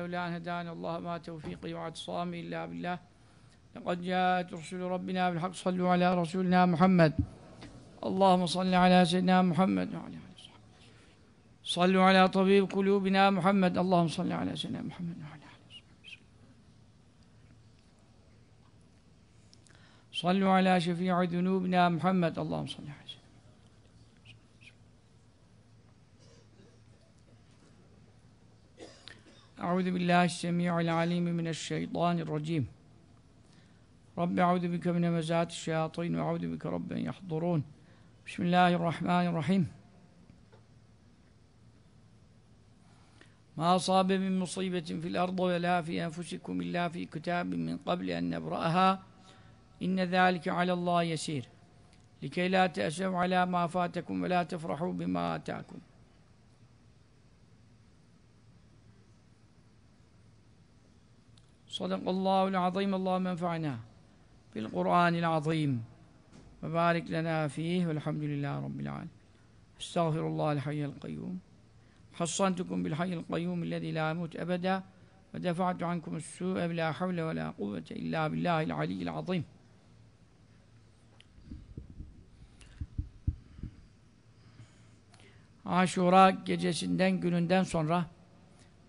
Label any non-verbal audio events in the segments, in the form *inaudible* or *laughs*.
لولا أن هدانا الله ما توفيقي واعتصامي إلا بالله. لقد جاءت رسل ربنا بالحق. صلوا على رسولنا محمد. اللهم صل على سيدنا محمد وعلى آله وصحبه صلوا على طبيب قلوبنا محمد. اللهم صل على سيدنا محمد وعلى آله وصحبه صلوا على شفيع ذنوبنا محمد. اللهم صل على سيدنا أعوذ بالله السميع العليم من الشيطان الرجيم. رب أعوذ بك من مزات الشياطين وأعوذ بك رب أن يحضرون. بسم الله الرحمن الرحيم. ما أصاب من مصيبة في الأرض ولا في أنفسكم إلا في كتاب من قبل أن نبرأها. إن ذلك على الله يسير. لكي لا تأسوا على ما فاتكم ولا تفرحوا بما آتاكم. Sadakallahu l-azim Allah'ım enfa'na bil Kur'anil azim ve barik lena fih velhamdülillahi rabbil alem. Estağfirullahal hayyel kayyum. Hassantukum bil hayyel kayyum illezî la yemut ebeda ve defa'tu ankum es-su'e la havle ve la kuvvete illa billahil aliyyil azim. Aşura gecesinden gününden sonra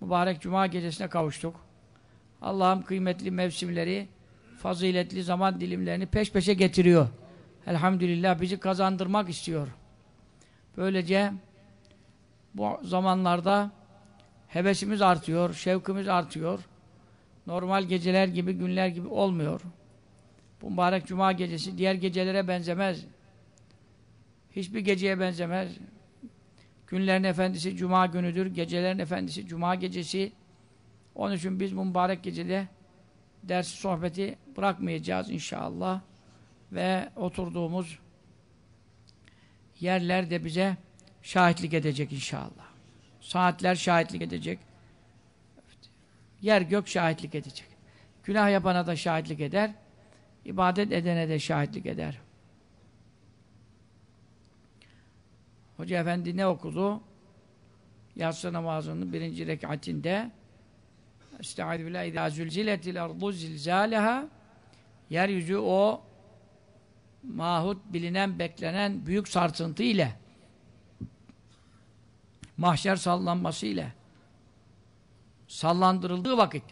mübarek cuma gecesine kavuştuk. Allah'ım kıymetli mevsimleri, faziletli zaman dilimlerini peş peşe getiriyor. Elhamdülillah bizi kazandırmak istiyor. Böylece bu zamanlarda hevesimiz artıyor, şevkimiz artıyor. Normal geceler gibi, günler gibi olmuyor. Bu mübarek cuma gecesi diğer gecelere benzemez. Hiçbir geceye benzemez. Günlerin efendisi cuma günüdür, gecelerin efendisi cuma gecesi. Onun için biz bu mübarek gecede dersi sohbeti bırakmayacağız inşallah. Ve oturduğumuz yerler de bize şahitlik edecek inşallah. Saatler şahitlik edecek. Yer gök şahitlik edecek. Günah yapana da şahitlik eder. ibadet edene de şahitlik eder. Hoca Efendi ne okudu? Yatsı namazının birinci rekatinde Estaizu billah İzâ zülziletil ardu zilzâleha. Yeryüzü o mahut, bilinen, beklenen büyük sarsıntı ile mahşer sallanması ile sallandırıldığı vakit.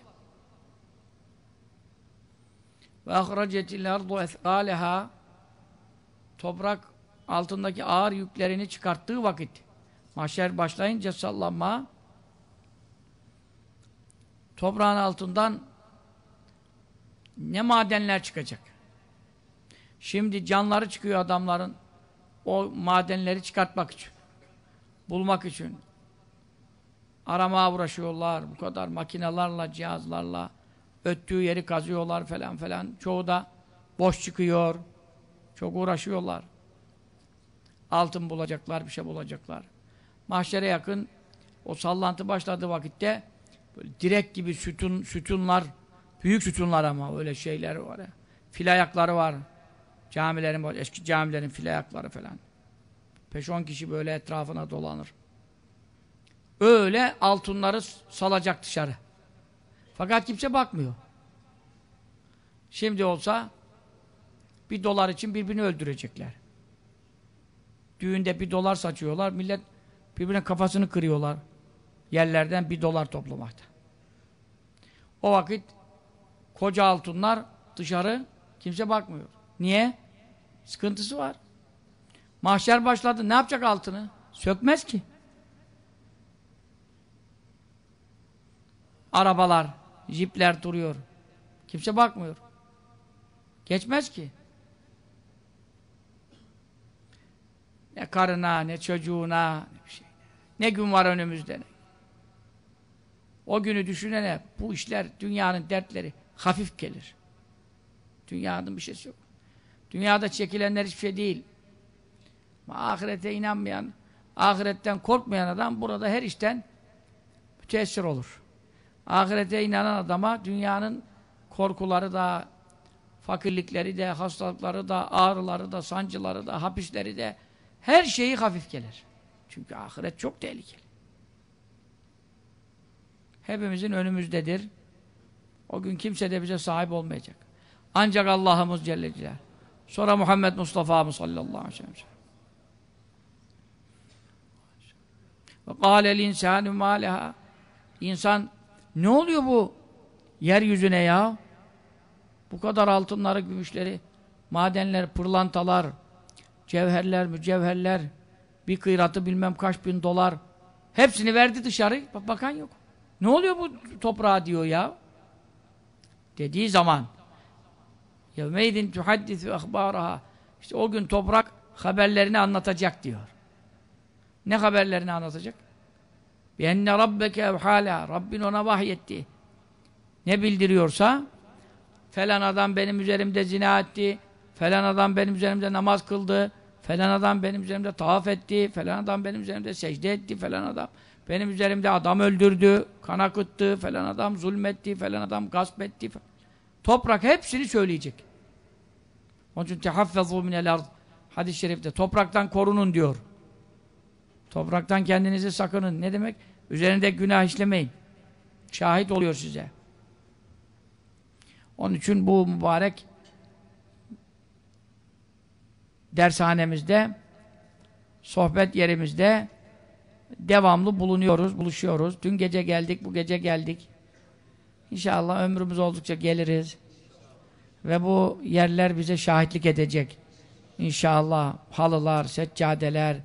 Ve ahracetil ardu ethâleha toprak altındaki ağır yüklerini çıkarttığı vakit mahşer başlayınca sallanma toprağın altından ne madenler çıkacak. Şimdi canları çıkıyor adamların o madenleri çıkartmak için. Bulmak için. Aramaya uğraşıyorlar. Bu kadar makinelerle, cihazlarla öttüğü yeri kazıyorlar falan falan. Çoğu da boş çıkıyor. Çok uğraşıyorlar. Altın bulacaklar, bir şey bulacaklar. Mahşere yakın o sallantı başladığı vakitte direk gibi sütun, sütunlar, büyük sütunlar ama öyle şeyler var ya. Fil ayakları var. Camilerin, eski camilerin fil ayakları falan. 5-10 kişi böyle etrafına dolanır. Öyle altınları salacak dışarı. Fakat kimse bakmıyor. Şimdi olsa bir dolar için birbirini öldürecekler. Düğünde bir dolar saçıyorlar. Millet birbirine kafasını kırıyorlar. Yerlerden bir dolar toplamakta. O vakit koca altınlar dışarı kimse bakmıyor. Niye? Sıkıntısı var. Mahşer başladı. Ne yapacak altını? Sökmez ki. Arabalar, jipler duruyor. Kimse bakmıyor. Geçmez ki. Ne karına, ne çocuğuna, ne bir şey. Ne gün var önümüzde. O günü düşünene bu işler, dünyanın dertleri hafif gelir. Dünyanın bir şeysi yok. Dünyada çekilenler hiçbir şey değil. Ama ahirete inanmayan, ahiretten korkmayan adam burada her işten müteessir olur. Ahirete inanan adama dünyanın korkuları da, fakirlikleri de, hastalıkları da, ağrıları da, sancıları da, hapisleri de her şeyi hafif gelir. Çünkü ahiret çok tehlikeli. Hepimizin önümüzdedir. O gün kimse de bize sahip olmayacak. Ancak Allah'ımız Celle Celaluhu. Sonra Muhammed Mustafa'mız sallallahu aleyhi ve sellem. Ve kâlel insânü mâleha. İnsan ne oluyor bu yeryüzüne ya? Bu kadar altınları, gümüşleri, madenler, pırlantalar, cevherler, mücevherler, bir kıyratı bilmem kaç bin dolar. Hepsini verdi dışarı. Bak bakan yok. Ne oluyor bu toprağa diyor ya? Dediği zaman يَوْمَيْدٍ تُحَدِّثُ اَخْبَارَهَا İşte o gün toprak haberlerini anlatacak diyor. Ne haberlerini anlatacak? بِيَنَّ رَبَّكَ اَوْحَالَهَا Rabbin ona vahyetti. Ne bildiriyorsa falan adam benim üzerimde zina etti, falan adam benim üzerimde namaz kıldı, falan adam benim üzerimde tavaf etti, falan adam benim üzerimde secde etti, falan adam benim üzerimde adam öldürdü, kan akıttı, falan adam zulmetti, falan adam gasp etti. Toprak hepsini söyleyecek. Onun için tehaffezu minel ard. Hadis-i şerifte topraktan korunun diyor. Topraktan kendinizi sakının. Ne demek? Üzerinde günah işlemeyin. Şahit oluyor size. Onun için bu mübarek dershanemizde sohbet yerimizde devamlı bulunuyoruz, buluşuyoruz. Dün gece geldik, bu gece geldik. İnşallah ömrümüz oldukça geliriz. Ve bu yerler bize şahitlik edecek. İnşallah halılar, seccadeler,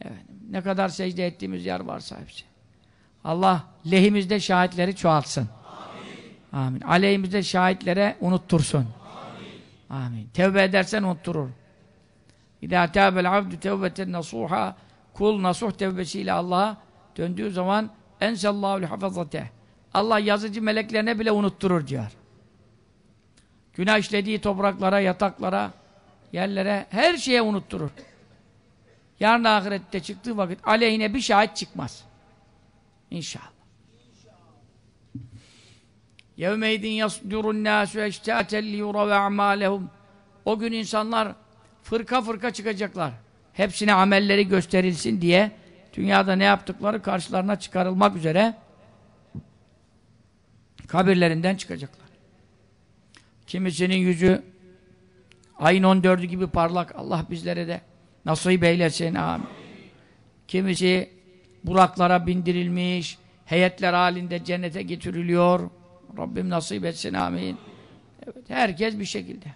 evet, ne kadar secde ettiğimiz yer varsa hepsi. Allah lehimizde şahitleri çoğaltsın. Amin. Amin. Aleyhimizde şahitlere unuttursun. Amin. Amin. Tevbe edersen unutturur. İzâ tâbel abdü tevbeten nasuha Kul nasuh tevbesiyle Allah'a döndüğü zaman ensellahu hafazate. Allah yazıcı meleklerine bile unutturur diyor. Günah işlediği topraklara, yataklara, yerlere, her şeye unutturur. Yarın ahirette çıktığı vakit aleyhine bir şahit çıkmaz. İnşallah. Yevmeydin yasdurun nâsü eştâten liyura ve amâlehum. O gün insanlar fırka fırka çıkacaklar. Hepsine amelleri gösterilsin diye dünyada ne yaptıkları karşılarına çıkarılmak üzere kabirlerinden çıkacaklar. Kimisinin yüzü ayın 14'ü gibi parlak. Allah bizlere de nasip eylesin. Amin. Kimisi buraklara bindirilmiş, heyetler halinde cennete getiriliyor. Rabbim nasip etsin. Amin. Evet, herkes bir şekilde.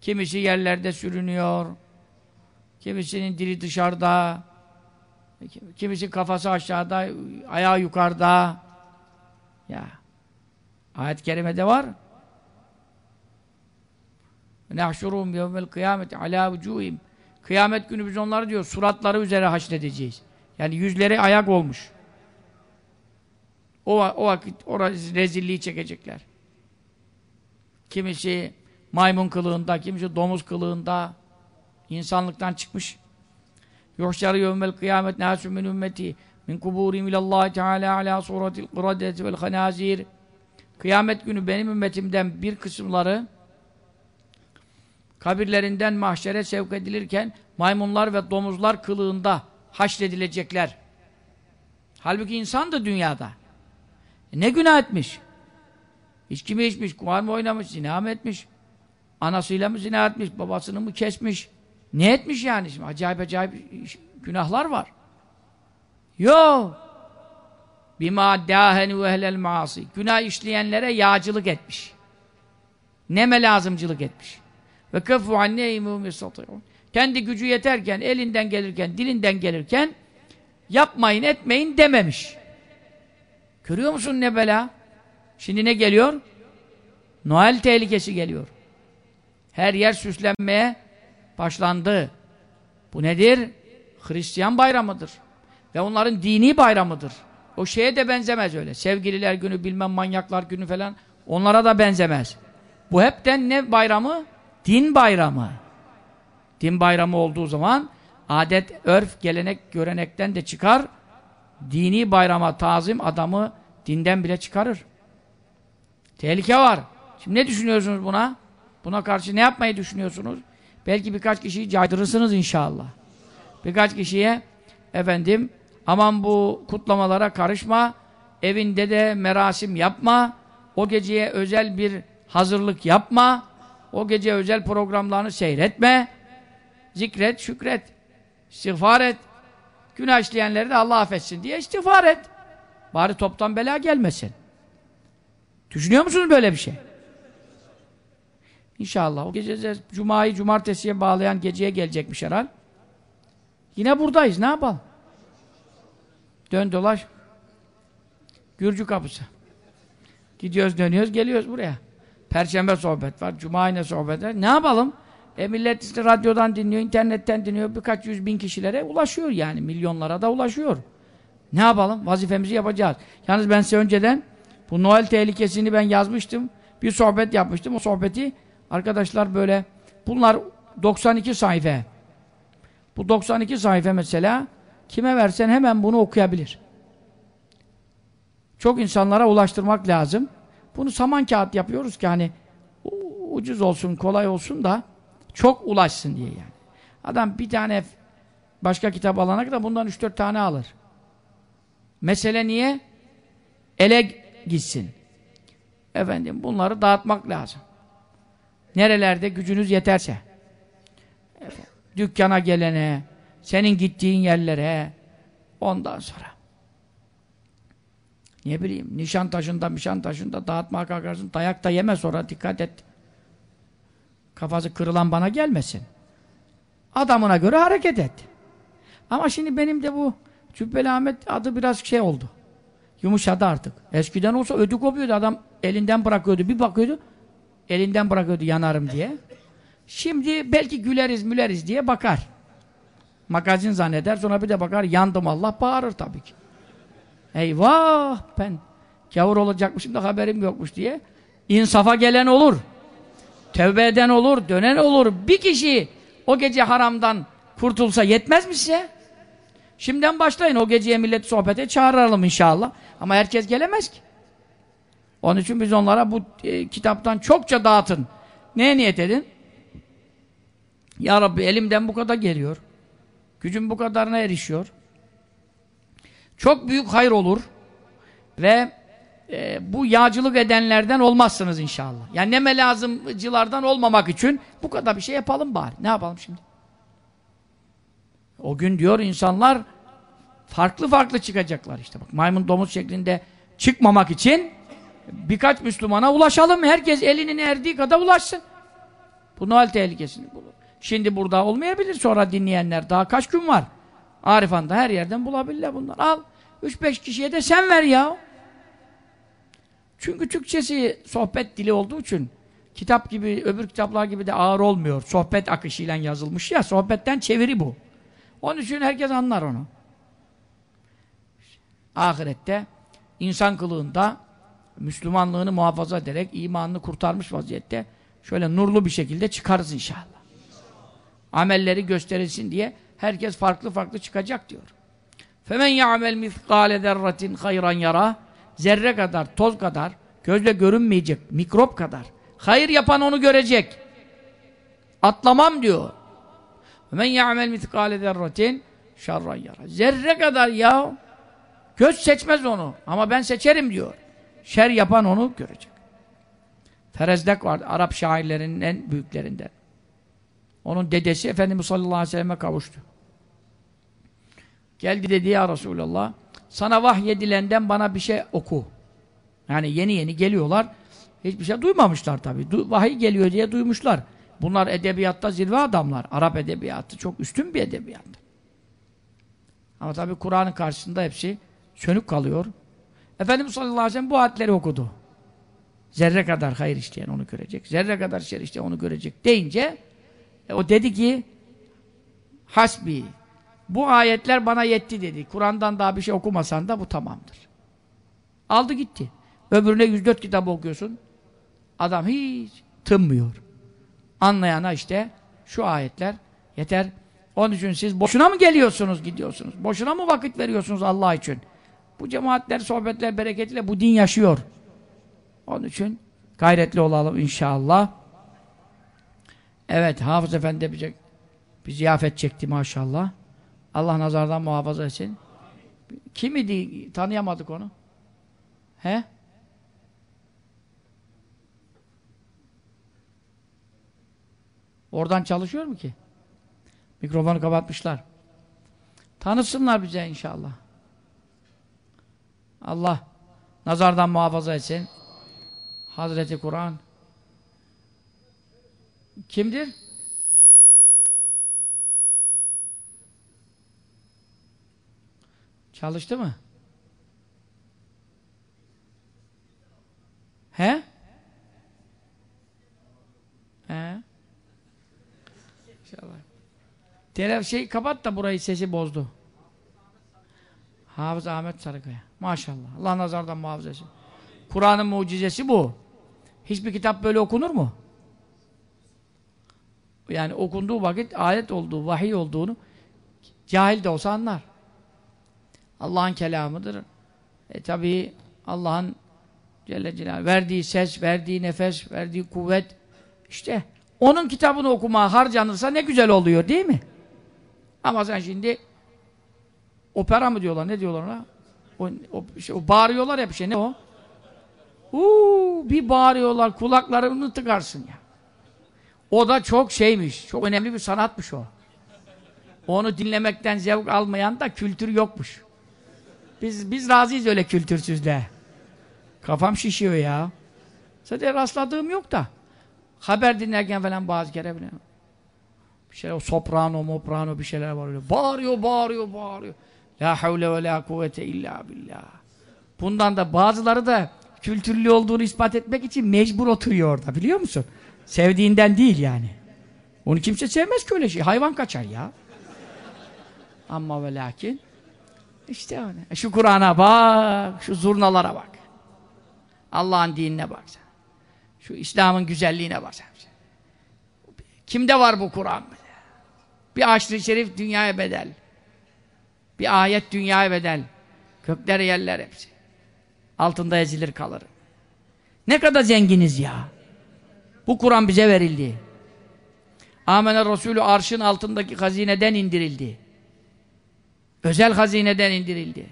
Kimisi yerlerde sürünüyor. Kimisinin dili dışarıda. Kimisi kafası aşağıda, ayağı yukarıda. Ya. Ayet-i kerimede var. Nahşurum yevmel kıyameti ala vücuhim. Kıyamet günü biz onları diyor suratları üzere haşredeceğiz. Yani yüzleri ayak olmuş. O, o vakit orası rezilliği çekecekler. Kimisi maymun kılığında, kimisi domuz kılığında insanlıktan çıkmış. Yuhşarı yevmel kıyamet nâsü min ümmeti min kuburim ilallahi teâlâ alâ suratil kıradeti vel hanâzir Kıyamet günü benim ümmetimden bir kısımları kabirlerinden mahşere sevk edilirken maymunlar ve domuzlar kılığında haşredilecekler. Halbuki insan da dünyada. E ne günah etmiş? İçki mi içmiş, kumar mı oynamış, zina mı etmiş? Anasıyla mı zina etmiş, babasını mı kesmiş? Ne etmiş yani? Şimdi acayip acayip günahlar var. Yok. Bima dâhenu ehlel maasi. Günah işleyenlere yağcılık etmiş. Neme lazımcılık etmiş. Ve kefu anneyhimûm yasatî'ûn. Kendi gücü yeterken, elinden gelirken, dilinden gelirken yapmayın, etmeyin dememiş. Görüyor musun ne bela? Şimdi ne geliyor? Noel tehlikesi geliyor. Her yer süslenmeye başlandı. Bu nedir? Hristiyan bayramıdır. Ve onların dini bayramıdır. O şeye de benzemez öyle. Sevgililer günü, bilmem manyaklar günü falan. Onlara da benzemez. Bu hepten ne bayramı? Din bayramı. Din bayramı olduğu zaman adet, örf, gelenek, görenekten de çıkar. Dini bayrama tazim adamı dinden bile çıkarır. Tehlike var. Şimdi ne düşünüyorsunuz buna? Buna karşı ne yapmayı düşünüyorsunuz? Belki birkaç kişiyi caydırırsınız inşallah. Birkaç kişiye efendim aman bu kutlamalara karışma Evinde de merasim yapma. O geceye özel bir hazırlık yapma. O gece özel programlarını seyretme. Zikret, şükret. istiğfar et. Günah işleyenleri de Allah affetsin diye istiğfar et. Bari toptan bela gelmesin. Düşünüyor musunuz böyle bir şey? İnşallah. O gece Cuma'yı cumartesiye bağlayan geceye gelecekmiş herhal. Yine buradayız. Ne yapalım? Dön dolaş. Gürcü kapısı. Gidiyoruz dönüyoruz geliyoruz buraya. Perşembe sohbet var. Cuma yine sohbet var. Ne yapalım? E millet işte radyodan dinliyor, internetten dinliyor. Birkaç yüz bin kişilere ulaşıyor yani. Milyonlara da ulaşıyor. Ne yapalım? Vazifemizi yapacağız. Yalnız ben size önceden bu Noel tehlikesini ben yazmıştım. Bir sohbet yapmıştım. O sohbeti arkadaşlar böyle bunlar 92 sayfa. Bu 92 sayfa mesela kime versen hemen bunu okuyabilir. Çok insanlara ulaştırmak lazım. Bunu saman kağıt yapıyoruz ki hani ucuz olsun, kolay olsun da çok ulaşsın diye yani. Adam bir tane başka kitap alana kadar bundan 3-4 tane alır. Mesele niye? Ele gitsin. Efendim bunları dağıtmak lazım. Nerelerde gücünüz yeterse. Dükkana gelene, senin gittiğin yerlere ondan sonra. Ne bileyim, nişan taşında, mişan taşında dağıtmaya kalkarsın, dayak da yeme sonra, dikkat et. Kafası kırılan bana gelmesin. Adamına göre hareket et. Ama şimdi benim de bu Cübbeli Ahmet adı biraz şey oldu. Yumuşadı artık. Eskiden olsa ödü kopuyordu. Adam elinden bırakıyordu. Bir bakıyordu. Elinden bırakıyordu yanarım diye. Şimdi belki güleriz müleriz diye bakar. Magazin zanneder. Sonra bir de bakar yandım Allah bağırır tabii ki. Eyvah ben gavur olacakmışım da haberim yokmuş diye. İnsafa gelen olur. Tevbe eden olur, dönen olur. Bir kişi o gece haramdan kurtulsa yetmez mi size? Şimdiden başlayın. O geceye millet sohbete çağıralım inşallah. Ama herkes gelemez ki. Onun için biz onlara bu e, kitaptan çokça dağıtın. Neye niyet edin? Ya Rabbi elimden bu kadar geliyor. Gücüm bu kadarına erişiyor. Çok büyük hayır olur. Ve e, bu yağcılık edenlerden olmazsınız inşallah. Yani neme lazımcılardan olmamak için bu kadar bir şey yapalım bari. Ne yapalım şimdi? O gün diyor insanlar farklı farklı çıkacaklar işte. Bak maymun domuz şeklinde çıkmamak için birkaç Müslümana ulaşalım. Herkes elinin erdiği kadar ulaşsın. Bu Noel tehlikesini bulur. Şimdi burada olmayabilir sonra dinleyenler. Daha kaç gün var? Arifan'da her yerden bulabilirler bunlar. Al. 3-5 kişiye de sen ver ya. Çünkü Türkçesi sohbet dili olduğu için kitap gibi, öbür kitaplar gibi de ağır olmuyor. Sohbet akışıyla yazılmış ya. Sohbetten çeviri bu. Onun için herkes anlar onu. Ahirette insan kılığında Müslümanlığını muhafaza ederek imanını kurtarmış vaziyette şöyle nurlu bir şekilde çıkarız inşallah. Amelleri gösterilsin diye herkes farklı farklı çıkacak diyor. Femen ya'mel mithqale zerratin hayran yara zerre kadar, toz kadar, gözle görünmeyecek, mikrop kadar. Hayır yapan onu görecek. Atlamam diyor. Men ya'mel mitkale zerratin şerran yara. Zerre kadar ya. Göz seçmez onu. Ama ben seçerim diyor. Şer yapan onu görecek. Ferezdek vardı. Arap şairlerinin en büyüklerinden. Onun dedesi Efendimiz sallallahu aleyhi ve selleme kavuştu. Geldi dedi ya Resulallah sana vahyedilenden bana bir şey oku. Yani yeni yeni geliyorlar. Hiçbir şey duymamışlar tabii. Du vahiy geliyor diye duymuşlar. Bunlar edebiyatta zirve adamlar. Arap edebiyatı çok üstün bir edebiyat. Ama tabii Kur'an'ın karşısında hepsi sönük kalıyor. Efendimiz sallallahu aleyhi ve sellem bu ayetleri okudu. Zerre kadar hayır işleyen onu görecek. Zerre kadar şer işleyen onu görecek deyince e, o dedi ki hasbi bu ayetler bana yetti dedi. Kur'an'dan daha bir şey okumasan da bu tamamdır. Aldı gitti. Öbürüne 104 kitap okuyorsun. Adam hiç tınmıyor. Anlayana işte şu ayetler yeter. Onun için siz boşuna mı geliyorsunuz, gidiyorsunuz? Boşuna mı vakit veriyorsunuz Allah için? Bu cemaatler, sohbetler bereketiyle bu din yaşıyor. Onun için gayretli olalım inşallah. Evet, Hafız Efendi bize bir ziyafet çekti maşallah. Allah nazardan muhafaza etsin. Kim idi? Tanıyamadık onu. He? Oradan çalışıyor mu ki? Mikrofonu kapatmışlar. Tanısınlar bize inşallah. Allah nazardan muhafaza etsin. Hazreti Kur'an. Kimdir? Çalıştı mı? He? He? İnşallah. Tele şey kapat da burayı sesi bozdu. Hafız Ahmet Sarıkaya. Maşallah. Allah nazardan muhafaza etsin. Kur'an'ın mucizesi bu. Hiçbir kitap böyle okunur mu? Yani okunduğu vakit ayet olduğu, vahiy olduğunu cahil de olsa anlar. Allah'ın kelamıdır. E tabi Allah'ın Celle Celaluhu verdiği ses, verdiği nefes, verdiği kuvvet işte onun kitabını okumaya harcanırsa ne güzel oluyor değil mi? Ama sen şimdi opera mı diyorlar, ne diyorlar ona? O, o, şey, o bağırıyorlar ya bir şey, ne o? Uuu, bir bağırıyorlar, kulaklarını tıkarsın ya. O da çok şeymiş, çok önemli bir sanatmış o. Onu dinlemekten zevk almayan da kültür yokmuş. Biz biz razıyız öyle kültürsüzle. Kafam şişiyor ya. Zaten rastladığım yok da. Haber dinlerken falan bazı kere bile bir şeyler, soprano, moprano bir şeyler var öyle. Bağırıyor, bağırıyor, bağırıyor. La havle ve la kuvvete illa billah. Bundan da bazıları da kültürlü olduğunu ispat etmek için mecbur oturuyor orada biliyor musun? Sevdiğinden değil yani. Onu kimse sevmez ki öyle şey. Hayvan kaçar ya. Ama ve lakin işte öyle. E şu Kur'an'a bak, şu zurnalara bak. Allah'ın dinine bak sen. Şu İslam'ın güzelliğine bak sen. Kimde var bu Kur'an? Bir aşırı şerif dünyaya bedel. Bir ayet dünyaya bedel. Kökler yerler hepsi. Altında ezilir kalır. Ne kadar zenginiz ya. Bu Kur'an bize verildi. Amener Resulü arşın altındaki hazineden indirildi. Özel hazineden indirildi.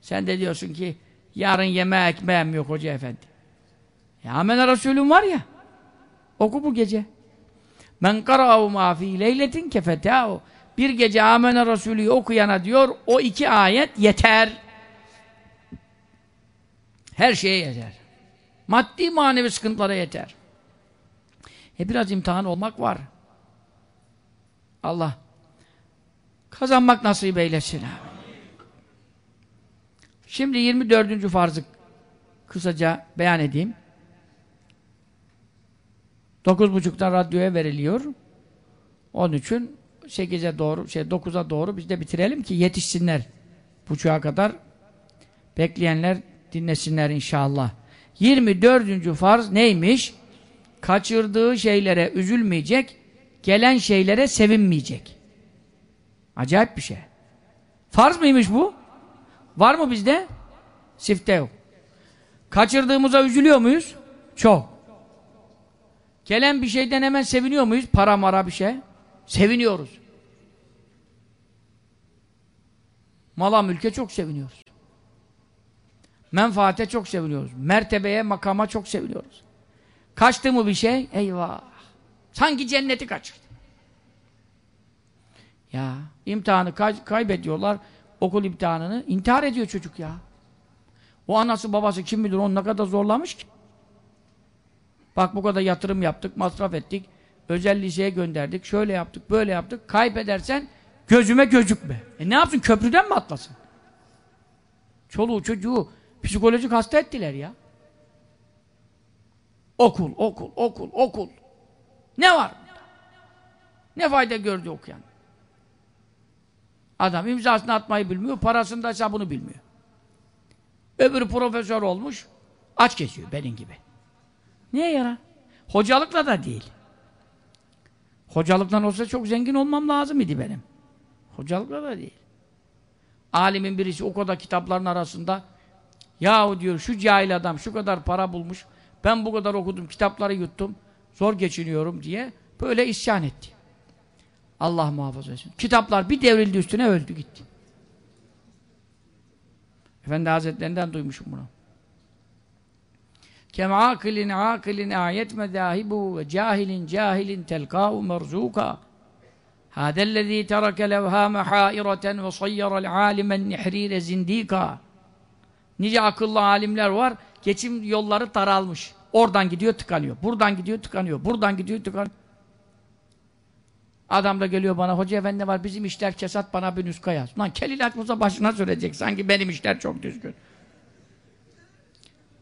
Sen de diyorsun ki yarın yeme ekmeğim yok hoca efendi. Ya Amener Resulüm var ya. Oku bu gece. Men kara'u ma fi leyletin kefetâhu. Bir gece Amener Resulü'yü okuyana diyor o iki ayet yeter. Her şeye yeter. Maddi manevi sıkıntılara yeter. E biraz imtihan olmak var. Allah kazanmak nasip eylesin. Şimdi 24. farzı kısaca beyan edeyim. 9.30'da radyoya veriliyor. Onun için 8'e doğru, şey 9'a doğru biz de bitirelim ki yetişsinler. Buçuğa kadar bekleyenler dinlesinler inşallah. 24. farz neymiş? Kaçırdığı şeylere üzülmeyecek, gelen şeylere sevinmeyecek. Acayip bir şey. Farz mıymış bu? Var mı bizde? Sifte yok. Kaçırdığımıza üzülüyor muyuz? Çok. Gelen bir şeyden hemen seviniyor muyuz? Para mara bir şey. Seviniyoruz. Mala mülke çok seviniyoruz. Menfaate çok seviniyoruz. Mertebeye, makama çok seviniyoruz. Kaçtı mı bir şey? Eyvah! Sanki cenneti kaçırdı. Ya imtihanı kay kaybediyorlar. Okul imtihanını. intihar ediyor çocuk ya. O anası babası kim bilir onu ne kadar zorlamış ki. Bak bu kadar yatırım yaptık, masraf ettik. Özel liseye gönderdik. Şöyle yaptık, böyle yaptık. Kaybedersen gözüme gözükme. E ne yapsın? Köprüden mi atlasın? Çoluğu çocuğu psikolojik hasta ettiler ya. Okul, okul, okul, okul. Ne var? Ne fayda gördü okuyan? Adam imzasını atmayı bilmiyor, parasını da hesabını bilmiyor. Öbürü profesör olmuş, aç geçiyor benim gibi. Niye yarar? Hocalıkla da değil. Hocalıktan olsa çok zengin olmam lazım idi benim. Hocalıkla da değil. Alimin birisi o kadar kitapların arasında yahu diyor şu cahil adam şu kadar para bulmuş ben bu kadar okudum kitapları yuttum zor geçiniyorum diye böyle isyan etti. Allah muhafaza etsin. Kitaplar bir devrildi üstüne öldü gitti. Efendi Hazretlerinden duymuşum bunu. Kem akilin akilin ayet medahibu ve cahilin cahilin telkâhu merzûkâ hâdellezî tereke levhâme hâireten ve sayyarel âlimen nihrîre zindîkâ Nice akıllı alimler var, geçim yolları daralmış. Oradan gidiyor tıkanıyor, buradan gidiyor tıkanıyor, buradan gidiyor tıkanıyor. Adam da geliyor bana, hoca efendi var, bizim işler kesat, bana bir nüska yaz. Lan Musa başına söyleyecek, sanki benim işler çok düzgün.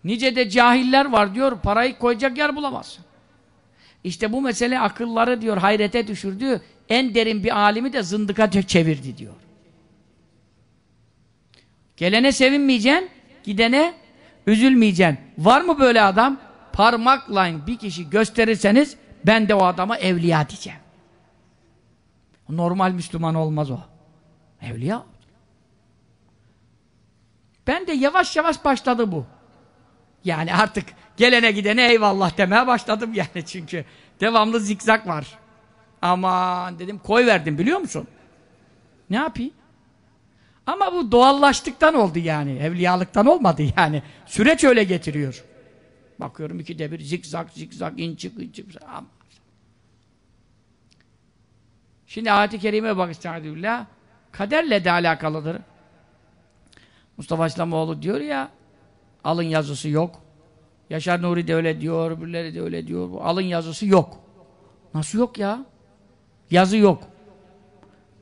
Nice de cahiller var diyor, parayı koyacak yer bulamazsın. İşte bu mesele akılları diyor, hayrete düşürdü, en derin bir alimi de zındıka çevirdi diyor. Gelene sevinmeyeceksin, gidene üzülmeyeceksin. Var mı böyle adam? Parmakla bir kişi gösterirseniz, ben de o adama evliya diyeceğim. Normal Müslüman olmaz o. Evliya. Ben de yavaş yavaş başladı bu. Yani artık gelene gidene eyvallah demeye başladım yani çünkü devamlı zikzak var. Aman dedim koy verdim biliyor musun? Ne yapayım? Ama bu doğallaştıktan oldu yani. Evliyalıktan olmadı yani. Süreç öyle getiriyor. Bakıyorum ikide bir zikzak zikzak in çık in çık. Şimdi ayet-i kerime bak estağfirullah. Kaderle de alakalıdır. Mustafa İslamoğlu diyor ya alın yazısı yok. Yaşar Nuri de öyle diyor, öbürleri de öyle diyor. Alın yazısı yok. Nasıl yok ya? Yazı yok.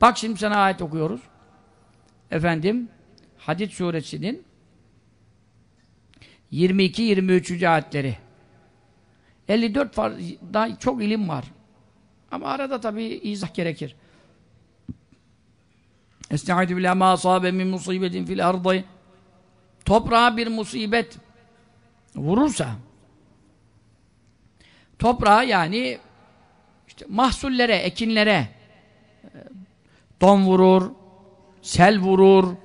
Bak şimdi sana ayet okuyoruz. Efendim Hadid suresinin 22-23. ayetleri 54 farzda çok ilim var. Ama arada tabi izah gerekir. Estaizu billahi ma asabe min musibetin fil ardı Toprağa bir musibet vurursa toprağa yani işte mahsullere, ekinlere don vurur, sel vurur,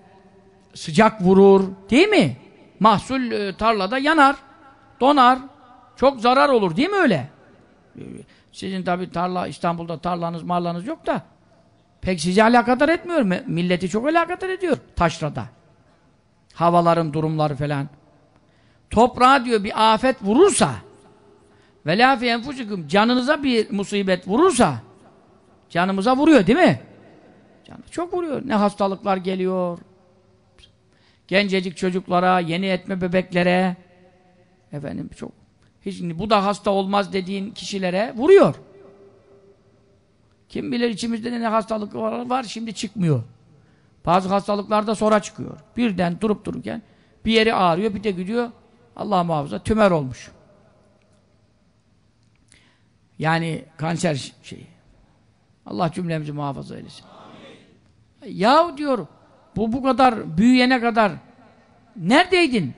sıcak vurur, değil mi? Mahsul e, tarlada yanar, donar, çok zarar olur, değil mi öyle? Sizin tabi tarla, İstanbul'da tarlanız, marlanız yok da pek sizi alakadar etmiyor. Milleti çok alakadar ediyor taşrada. Havaların durumları falan. Toprağa diyor bir afet vurursa ve la canınıza bir musibet vurursa canımıza vuruyor değil mi? Canı çok vuruyor. Ne hastalıklar geliyor. Gencecik çocuklara, yeni etme bebeklere efendim çok hiç bu da hasta olmaz dediğin kişilere vuruyor. Kim bilir içimizde ne hastalık var, var şimdi çıkmıyor. Bazı hastalıklar da sonra çıkıyor. Birden durup dururken bir yeri ağrıyor, bir de gidiyor Allah muhafaza tümör olmuş. Yani kanser şeyi. Allah cümlemizi muhafaza eylesin. Yahu diyor, bu bu kadar büyüyene kadar neredeydin?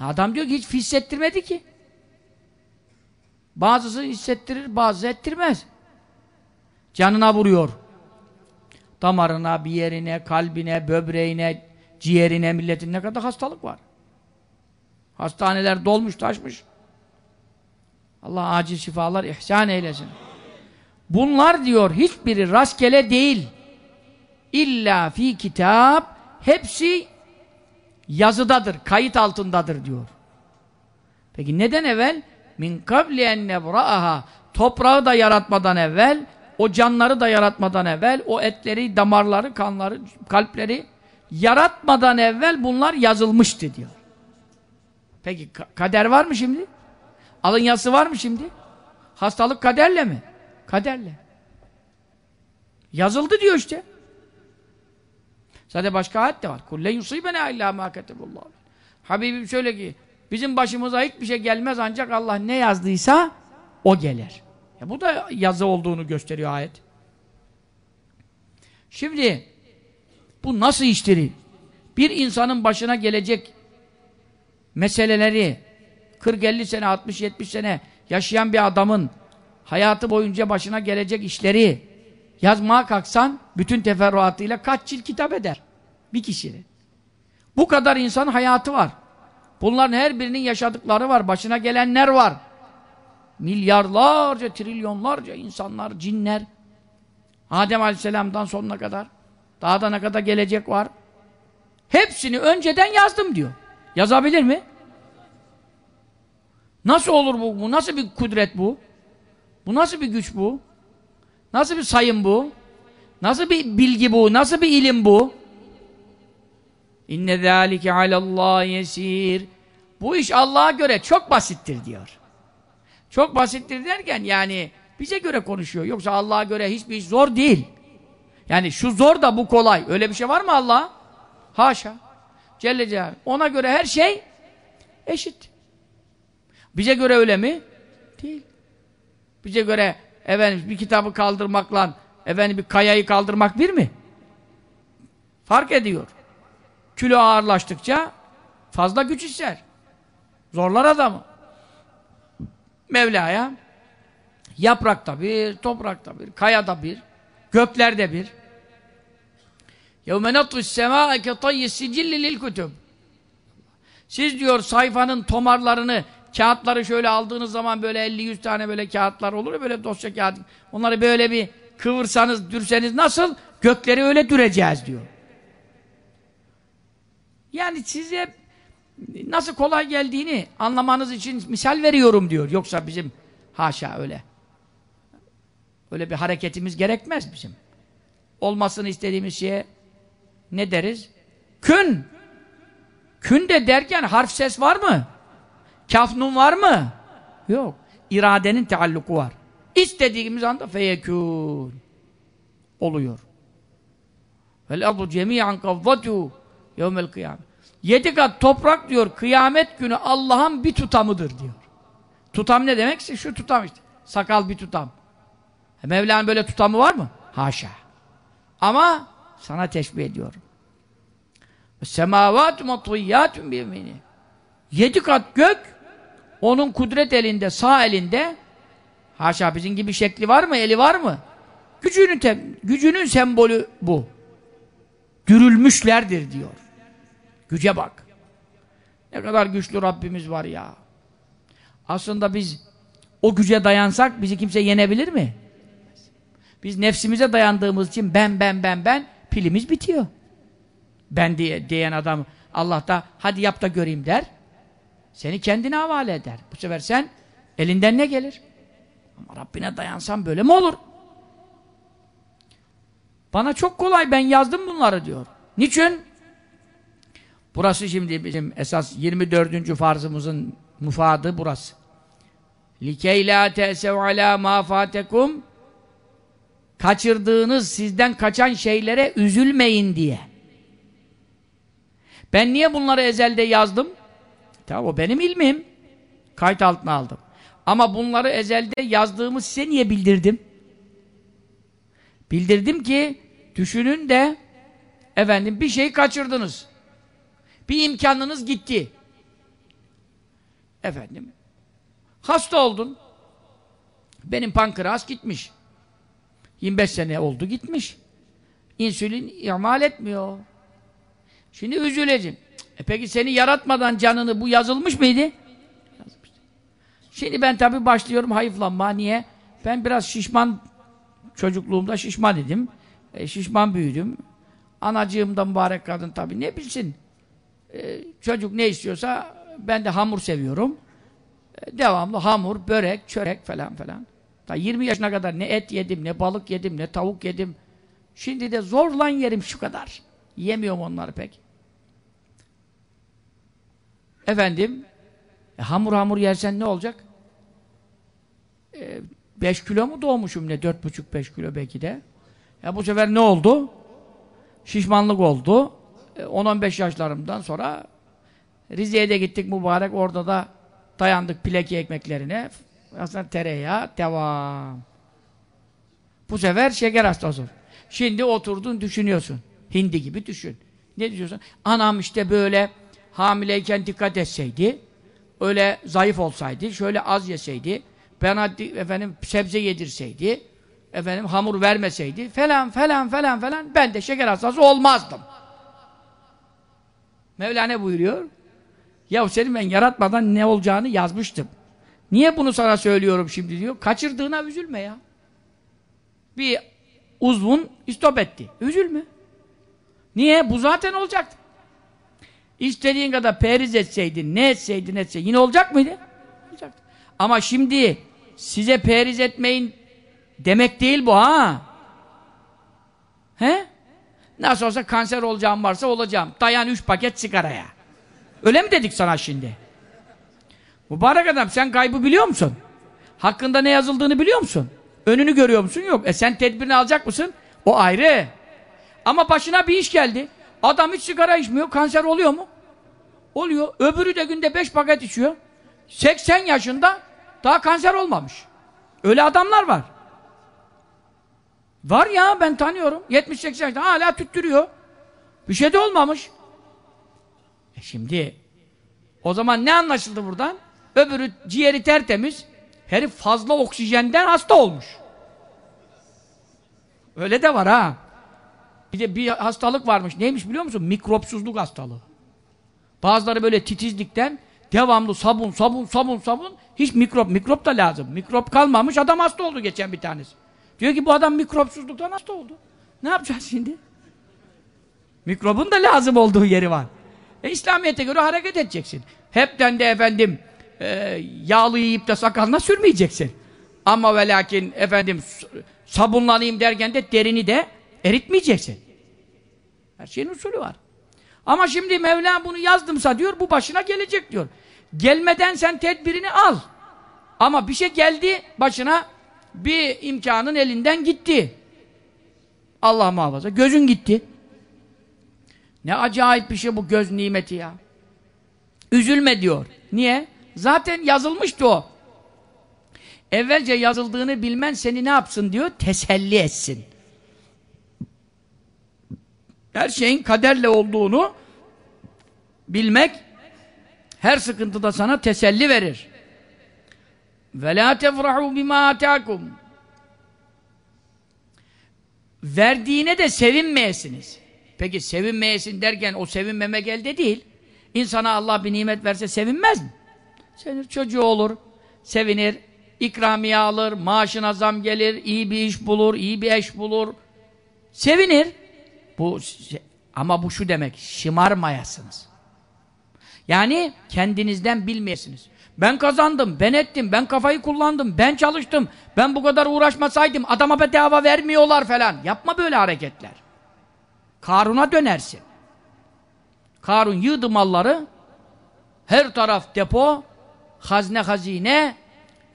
Adam diyor ki hiç hissettirmedi ki. Bazısı hissettirir, bazısı ettirmez. Canına vuruyor. Damarına, bir yerine, kalbine, böbreğine, ciğerine, milletin ne kadar hastalık var. Hastaneler dolmuş, taşmış. Allah acil şifalar ihsan eylesin. Bunlar diyor hiçbiri rastgele değil. İlla fi kitap hepsi yazıdadır, kayıt altındadır diyor. Peki neden evvel? Min kabli en nebra'aha toprağı da yaratmadan evvel o canları da yaratmadan evvel o etleri, damarları, kanları, kalpleri yaratmadan evvel bunlar yazılmıştı diyor. Peki kader var mı şimdi? Alın yazısı var mı şimdi? Hastalık kaderle mi? Kaderle. Yazıldı diyor işte. Zaten başka ayet de var. Kulle yusibene illa ma ketebullah. Habibim şöyle ki bizim başımıza hiçbir şey gelmez ancak Allah ne yazdıysa o gelir. Ya bu da yazı olduğunu gösteriyor ayet. Şimdi bu nasıl işleri? Bir insanın başına gelecek meseleleri 40-50 sene, 60-70 sene yaşayan bir adamın hayatı boyunca başına gelecek işleri yazmaya kalksan bütün teferruatıyla kaç cilt kitap eder? Bir kişinin. Bu kadar insan hayatı var. Bunların her birinin yaşadıkları var. Başına gelenler var. Milyarlarca, trilyonlarca insanlar, cinler. Adem Aleyhisselam'dan sonuna kadar. Daha da ne kadar gelecek var. Hepsini önceden yazdım diyor. Yazabilir mi? Nasıl olur bu? Bu nasıl bir kudret bu? Bu nasıl bir güç bu? Nasıl bir sayım bu? Nasıl bir bilgi bu? Nasıl bir ilim bu? İnne zâlike alallâhi yesîr. Bu iş Allah'a göre çok basittir diyor. Çok basittir derken yani bize göre konuşuyor. Yoksa Allah'a göre hiçbir iş zor değil. Yani şu zor da bu kolay. Öyle bir şey var mı Allah? Haşa. Celle Celaluhu. Ona göre her şey eşit. Bize göre öyle mi? Değil. Bize göre efendim bir kitabı kaldırmakla efendim bir kayayı kaldırmak bir mi? Fark ediyor. Kilo ağırlaştıkça fazla güç ister. Zorlar adamı. Mevla'ya yaprakta bir, toprakta bir, kayada bir, göklerde bir. يَوْمَ نَطْوِ السَّمَاءَ كَطَيِّ السِّجِلِّ لِلْكُتُبِ Siz diyor sayfanın tomarlarını, kağıtları şöyle aldığınız zaman böyle 50-100 tane böyle kağıtlar olur ya böyle dosya kağıt. Onları böyle bir kıvırsanız, dürseniz nasıl? Gökleri öyle düreceğiz diyor. Yani size nasıl kolay geldiğini anlamanız için misal veriyorum diyor. Yoksa bizim haşa öyle. Öyle bir hareketimiz gerekmez bizim. Olmasını istediğimiz şeye ne deriz? Kün. Kün de derken harf ses var mı? Kafnun var mı? Yok. İradenin tealluku var. İstediğimiz anda feyekûn. Oluyor. Vel ardu cemi'an kavvatu yevmel kıyamet. Yedi kat toprak diyor kıyamet günü Allah'ın bir tutamıdır diyor. Tutam ne demekse şu tutam işte. Sakal bir tutam. E Mevla'nın böyle tutamı var mı? Haşa. Ama sana teşbih ediyorum. Semavat matuyyatun biyemini. Yedi kat gök onun kudret elinde, sağ elinde haşa bizim gibi şekli var mı, eli var mı? Gücünün, gücünün sembolü bu. Dürülmüşlerdir diyor. Güce bak. Ne kadar güçlü Rabbimiz var ya. Aslında biz o güce dayansak bizi kimse yenebilir mi? Biz nefsimize dayandığımız için ben ben ben ben pilimiz bitiyor. Ben diye diyen adam Allah da hadi yap da göreyim der. Seni kendine havale eder. Bu sefer sen elinden ne gelir? Ama Rabbine dayansan böyle mi olur? Bana çok kolay ben yazdım bunları diyor. Niçin? Burası şimdi bizim esas 24. farzımızın mufadı burası. لِكَيْ لَا تَأْسَوْ عَلَى مَا فَاتَكُمْ Kaçırdığınız, sizden kaçan şeylere üzülmeyin diye. Ben niye bunları ezelde yazdım? Tamam o benim ilmim. Kayıt altına aldım. Ama bunları ezelde yazdığımı size niye bildirdim? Bildirdim ki düşünün de efendim bir şey kaçırdınız. Bir imkanınız gitti. Efendim hasta oldun. Benim pankreas gitmiş. 25 sene oldu gitmiş. İnsülin imal etmiyor. Şimdi üzüleceksin. E peki seni yaratmadan canını bu yazılmış mıydı? Yazmış. Şimdi ben tabii başlıyorum hayıflanma. Niye? Ben biraz şişman çocukluğumda şişman idim. E, şişman büyüdüm. Anacığım da mübarek kadın tabii ne bilsin. E, çocuk ne istiyorsa ben de hamur seviyorum. E, devamlı hamur, börek, çörek falan falan. Ta 20 yaşına kadar ne et yedim, ne balık yedim, ne tavuk yedim. Şimdi de zorlan yerim şu kadar. Yemiyorum onları pek. Efendim, e, hamur hamur yersen ne olacak? 5 e, kilo mu doğmuşum ne? 4,5-5 kilo belki de. Ya bu sefer ne oldu? Şişmanlık oldu. 10-15 e, yaşlarımdan sonra Rize'ye de gittik mübarek. Orada da dayandık pileki ekmeklerine. Aslında tereyağı devam. Bu sefer şeker hastası. Şimdi oturdun düşünüyorsun. Hindi gibi düşün. Ne diyorsun? Anam işte böyle hamileyken dikkat etseydi, öyle zayıf olsaydı, şöyle az yeseydi, ben efendim sebze yedirseydi, efendim hamur vermeseydi falan falan falan falan ben de şeker hastası olmazdım. Mevlana buyuruyor? Ya senin ben yaratmadan ne olacağını yazmıştım. Niye bunu sana söylüyorum şimdi diyor. Kaçırdığına üzülme ya. Bir uzvun istop etti. Üzülme. Niye? Bu zaten olacaktı. İstediğin kadar periz etseydin, ne etseydin etseydin yine olacak mıydı? çıkacaktı. Ama şimdi size periz etmeyin demek değil bu ha. He? Nasıl olsa kanser olacağım varsa olacağım. Dayan üç paket sigaraya. Öyle mi dedik sana şimdi? Mübarek adam sen kaybı biliyor musun? Hakkında ne yazıldığını biliyor musun? Önünü görüyor musun? Yok. E sen tedbirini alacak mısın? O ayrı. Ama başına bir iş geldi. Adam hiç sigara içmiyor. Kanser oluyor mu? Oluyor. Öbürü de günde beş paket içiyor. 80 yaşında daha kanser olmamış. Öyle adamlar var. Var ya ben tanıyorum. 70-80 yaşında hala tüttürüyor. Bir şey de olmamış. E şimdi o zaman ne anlaşıldı buradan? Öbürü ciğeri tertemiz. Herif fazla oksijenden hasta olmuş. Öyle de var ha. Bir de bir hastalık varmış. Neymiş biliyor musun? Mikropsuzluk hastalığı. Bazıları böyle titizlikten devamlı sabun, sabun, sabun, sabun. Hiç mikrop, mikrop da lazım. Mikrop kalmamış, adam hasta oldu geçen bir tanesi. Diyor ki bu adam mikropsuzluktan hasta oldu. Ne yapacağız şimdi? Mikrobun da lazım olduğu yeri var. E, İslamiyet'e göre hareket edeceksin. Hepten de efendim e, yağlı yiyip de sakalına sürmeyeceksin. Ama ve lakin efendim sabunlanayım derken de derini de eritmeyeceksin. Her şeyin usulü var. Ama şimdi Mevla bunu yazdımsa diyor bu başına gelecek diyor. Gelmeden sen tedbirini al. Ama bir şey geldi başına bir imkanın elinden gitti. Allah muhafaza. Gözün gitti. Ne acayip bir şey bu göz nimeti ya. Üzülme diyor. Niye? Zaten yazılmıştı o. Evvelce yazıldığını bilmen seni ne yapsın diyor? Teselli etsin. Her şeyin kaderle olduğunu bilmek her sıkıntıda sana teselli verir. Ve la tefrahu bima atakum. Verdiğine de sevinmeyesiniz. Peki sevinmeyesin derken o sevinmemek elde değil. İnsana Allah bir nimet verse sevinmez mi? Sevinir, çocuğu olur, sevinir, ikramiye alır, maaşına zam gelir, iyi bir iş bulur, iyi bir eş bulur. Sevinir. Bu ama bu şu demek, şımarmayasınız. Yani kendinizden bilmeyesiniz. Ben kazandım, ben ettim, ben kafayı kullandım, ben çalıştım, ben bu kadar uğraşmasaydım adama bedava vermiyorlar falan. Yapma böyle hareketler. Karun'a dönersin. Karun yığdı malları, her taraf depo, hazne hazine,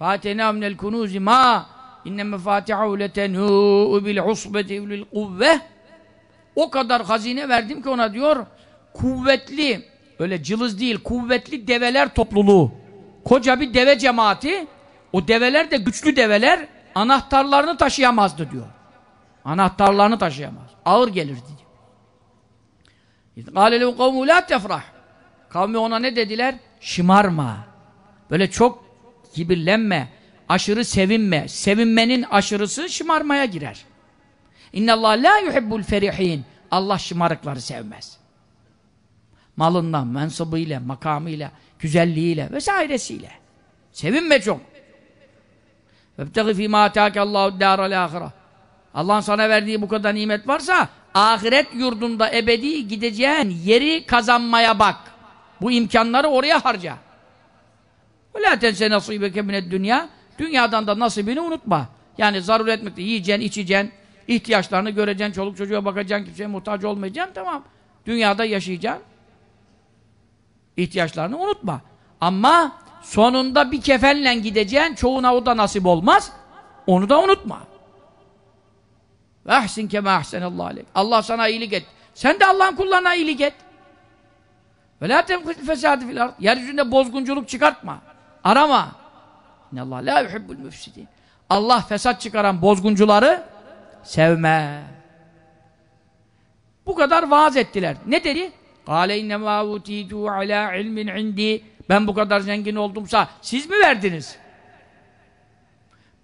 فَاتَنَا مِنَ الْكُنُوزِ مَا اِنَّ مَفَاتِحَهُ لَتَنُوءُ بِالْعُصْبَةِ اُلِي الْقُوَّةِ O kadar hazine verdim ki ona diyor, kuvvetli, öyle cılız değil, kuvvetli develer topluluğu. koca bir deve cemaati o develer de güçlü develer anahtarlarını taşıyamazdı diyor. Anahtarlarını taşıyamaz. Ağır gelirdi diyor. Kâlelev kavmû lâ tefrah. Kavmi ona ne dediler? Şımarma. Böyle çok kibirlenme. Aşırı sevinme. Sevinmenin aşırısı şımarmaya girer. İnnallâh lâ yuhibbul ferihin. Allah şımarıkları sevmez Malından, mensubuyla, makamıyla, güzelliğiyle vesairesiyle. Sevinme çok. Vebtegi fîmâ atâkallâhu dâral âhira. Allah'ın sana verdiği bu kadar nimet varsa ahiret yurdunda ebedi gideceğin yeri kazanmaya bak. Bu imkanları oraya harca. وَلَا تَنْسَ نَصِيبَكَ مِنَ dünya Dünyadan da nasibini unutma. Yani zaruret miktarı yiyeceksin, içeceksin, ihtiyaçlarını göreceksin, çoluk çocuğa bakacaksın, kimseye muhtaç olmayacaksın, tamam. Dünyada yaşayacaksın. İhtiyaçlarını unutma. Ama sonunda bir kefenle gideceksin, çoğuna o da nasip olmaz. Onu da unutma. Ahsin kema ahsenallahu aleyk. Allah sana iyilik et. Sen de Allah'ın kullarına iyilik et. Ve la tevkil fesadi fil ard. Yeryüzünde bozgunculuk çıkartma. Arama. Allah la yuhibbul müfsidin. Allah fesat çıkaran bozguncuları sevme. Bu kadar vaaz ettiler. Ne dedi? Kâle innemâ utîtû alâ ilmin indi. Ben bu kadar zengin oldumsa siz mi verdiniz?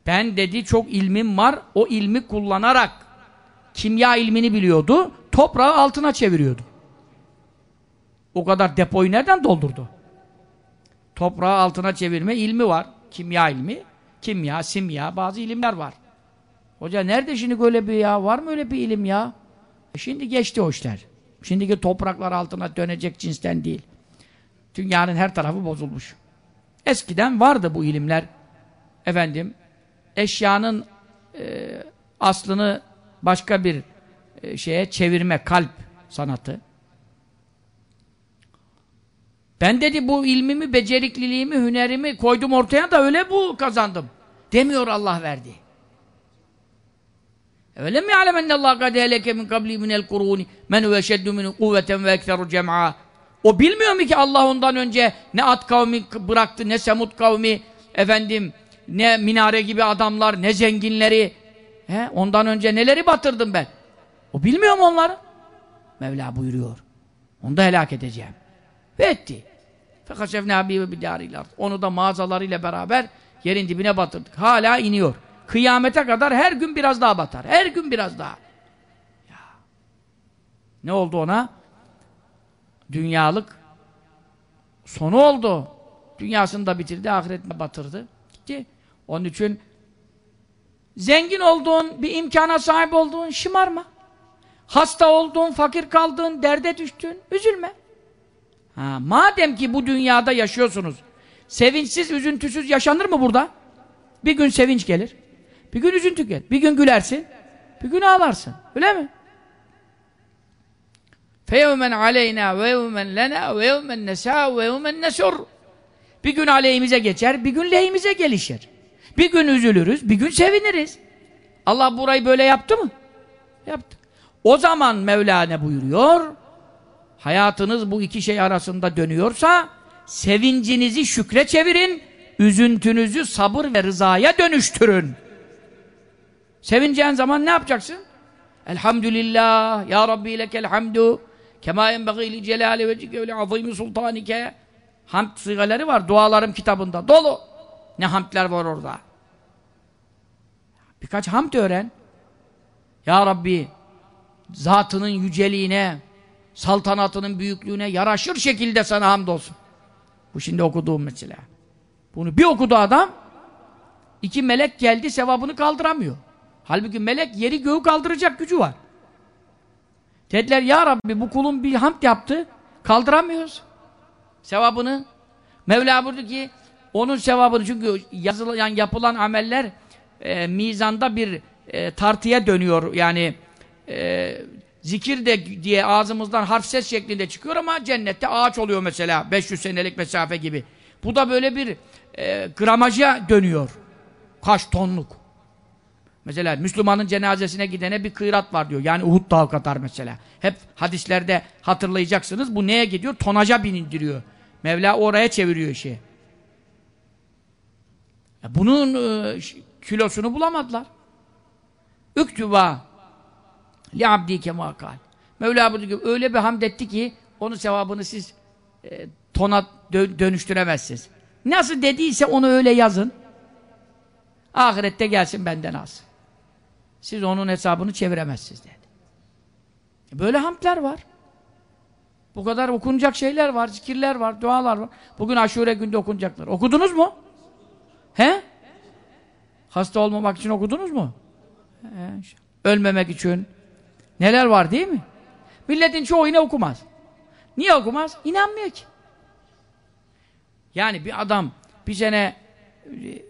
Ben dedi çok ilmim var. O ilmi kullanarak kimya ilmini biliyordu. Toprağı altına çeviriyordu. O kadar depoyu nereden doldurdu? Toprağı altına çevirme ilmi var. Kimya ilmi. Kimya, simya, bazı ilimler var. Hoca nerede şimdi böyle bir ya? Var mı öyle bir ilim ya? E şimdi geçti o işler. Şimdiki topraklar altına dönecek cinsten değil. Dünyanın her tarafı bozulmuş. Eskiden vardı bu ilimler. Efendim, eşyanın e, aslını başka bir e, şeye çevirme, kalp sanatı. Ben dedi bu ilmimi, becerikliliğimi, hünerimi koydum ortaya da öyle bu kazandım. Demiyor Allah verdi. Mi ya'lemen Allah kad heleke min kabli minel kuruni men huve şeddu min kuvveten ve ekseru cem'a. O bilmiyor mu ki Allah ondan önce ne at kavmi bıraktı, ne semut kavmi, efendim, ne minare gibi adamlar, ne zenginleri. He? Ondan önce neleri batırdım ben? O bilmiyor mu onları? Mevla buyuruyor. Onu da helak edeceğim. Ve etti. Fekasefne habibi bidâriler. Onu da mağazalarıyla beraber yerin dibine batırdık. Hala iniyor. Kıyamete kadar her gün biraz daha batar. Her gün biraz daha. Ya. Ne oldu ona? Dünyalık sonu oldu. Dünyasını da bitirdi, ahiretini batırdı. Gitti. Onun için zengin olduğun, bir imkana sahip olduğun şımarma. Hasta olduğun, fakir kaldığın, derde düştün, üzülme. Ha, madem ki bu dünyada yaşıyorsunuz, sevinçsiz, üzüntüsüz yaşanır mı burada? Bir gün sevinç gelir, bir gün üzüntü gelir, bir gün gülersin, bir gün ağlarsın. Öyle mi? فَيَوْمًا عَلَيْنَا وَيَوْمًا لَنَا وَيَوْمًا نَسَا وَيَوْمًا نَسُرُ Bir gün aleyhimize geçer, bir gün lehimize gelişir. Bir gün üzülürüz, bir gün seviniriz. Allah burayı böyle yaptı mı? Yaptı. O zaman Mevla ne buyuruyor? Hayatınız bu iki şey arasında dönüyorsa sevincinizi şükre çevirin, üzüntünüzü sabır ve rızaya dönüştürün. Sevineceğin zaman ne yapacaksın? Elhamdülillah, Ya Rabbi lekel hamdu, kema enbeği li celali vecike ve azimi sultanike. Hamd sigaleri var dualarım kitabında, dolu. Ne hamdler var orada. Birkaç hamd öğren. Ya Rabbi, zatının yüceliğine, saltanatının büyüklüğüne yaraşır şekilde sana hamdolsun. Bu şimdi okuduğum mesela. Bunu bir okudu adam, iki melek geldi sevabını kaldıramıyor. Halbuki melek yeri göğü kaldıracak gücü var. Dediler ya Rabbi bu kulun bir hamd yaptı, kaldıramıyoruz. Sevabını. Mevla buyurdu ki onun sevabını çünkü yazılan yapılan ameller e, mizanda bir e, tartıya dönüyor. Yani e, zikir de diye ağzımızdan harf ses şeklinde çıkıyor ama cennette ağaç oluyor mesela 500 senelik mesafe gibi. Bu da böyle bir e, gramaja dönüyor. Kaç tonluk. Mesela Müslümanın cenazesine gidene bir kıyrat var diyor. Yani Uhud dağı kadar mesela. Hep hadislerde hatırlayacaksınız. Bu neye gidiyor? Tonaca binindiriyor. Mevla oraya çeviriyor işi. Bunun e, kilosunu bulamadılar. Üktüba li abdi kemakal. Mevla ki öyle bir hamd etti ki onun sevabını siz e, tona dö dönüştüremezsiniz. Nasıl dediyse onu öyle yazın. Ahirette gelsin benden az. Siz onun hesabını çeviremezsiniz dedi. Böyle hamdler var. Bu kadar okunacak şeyler var, zikirler var, dualar var. Bugün aşure günde okunacaklar. Okudunuz mu? He? Hasta olmamak için okudunuz mu? He, ölmemek için. Neler var değil mi? Milletin çoğu yine okumaz. Niye okumaz? İnanmıyor ki. Yani bir adam bir sene e,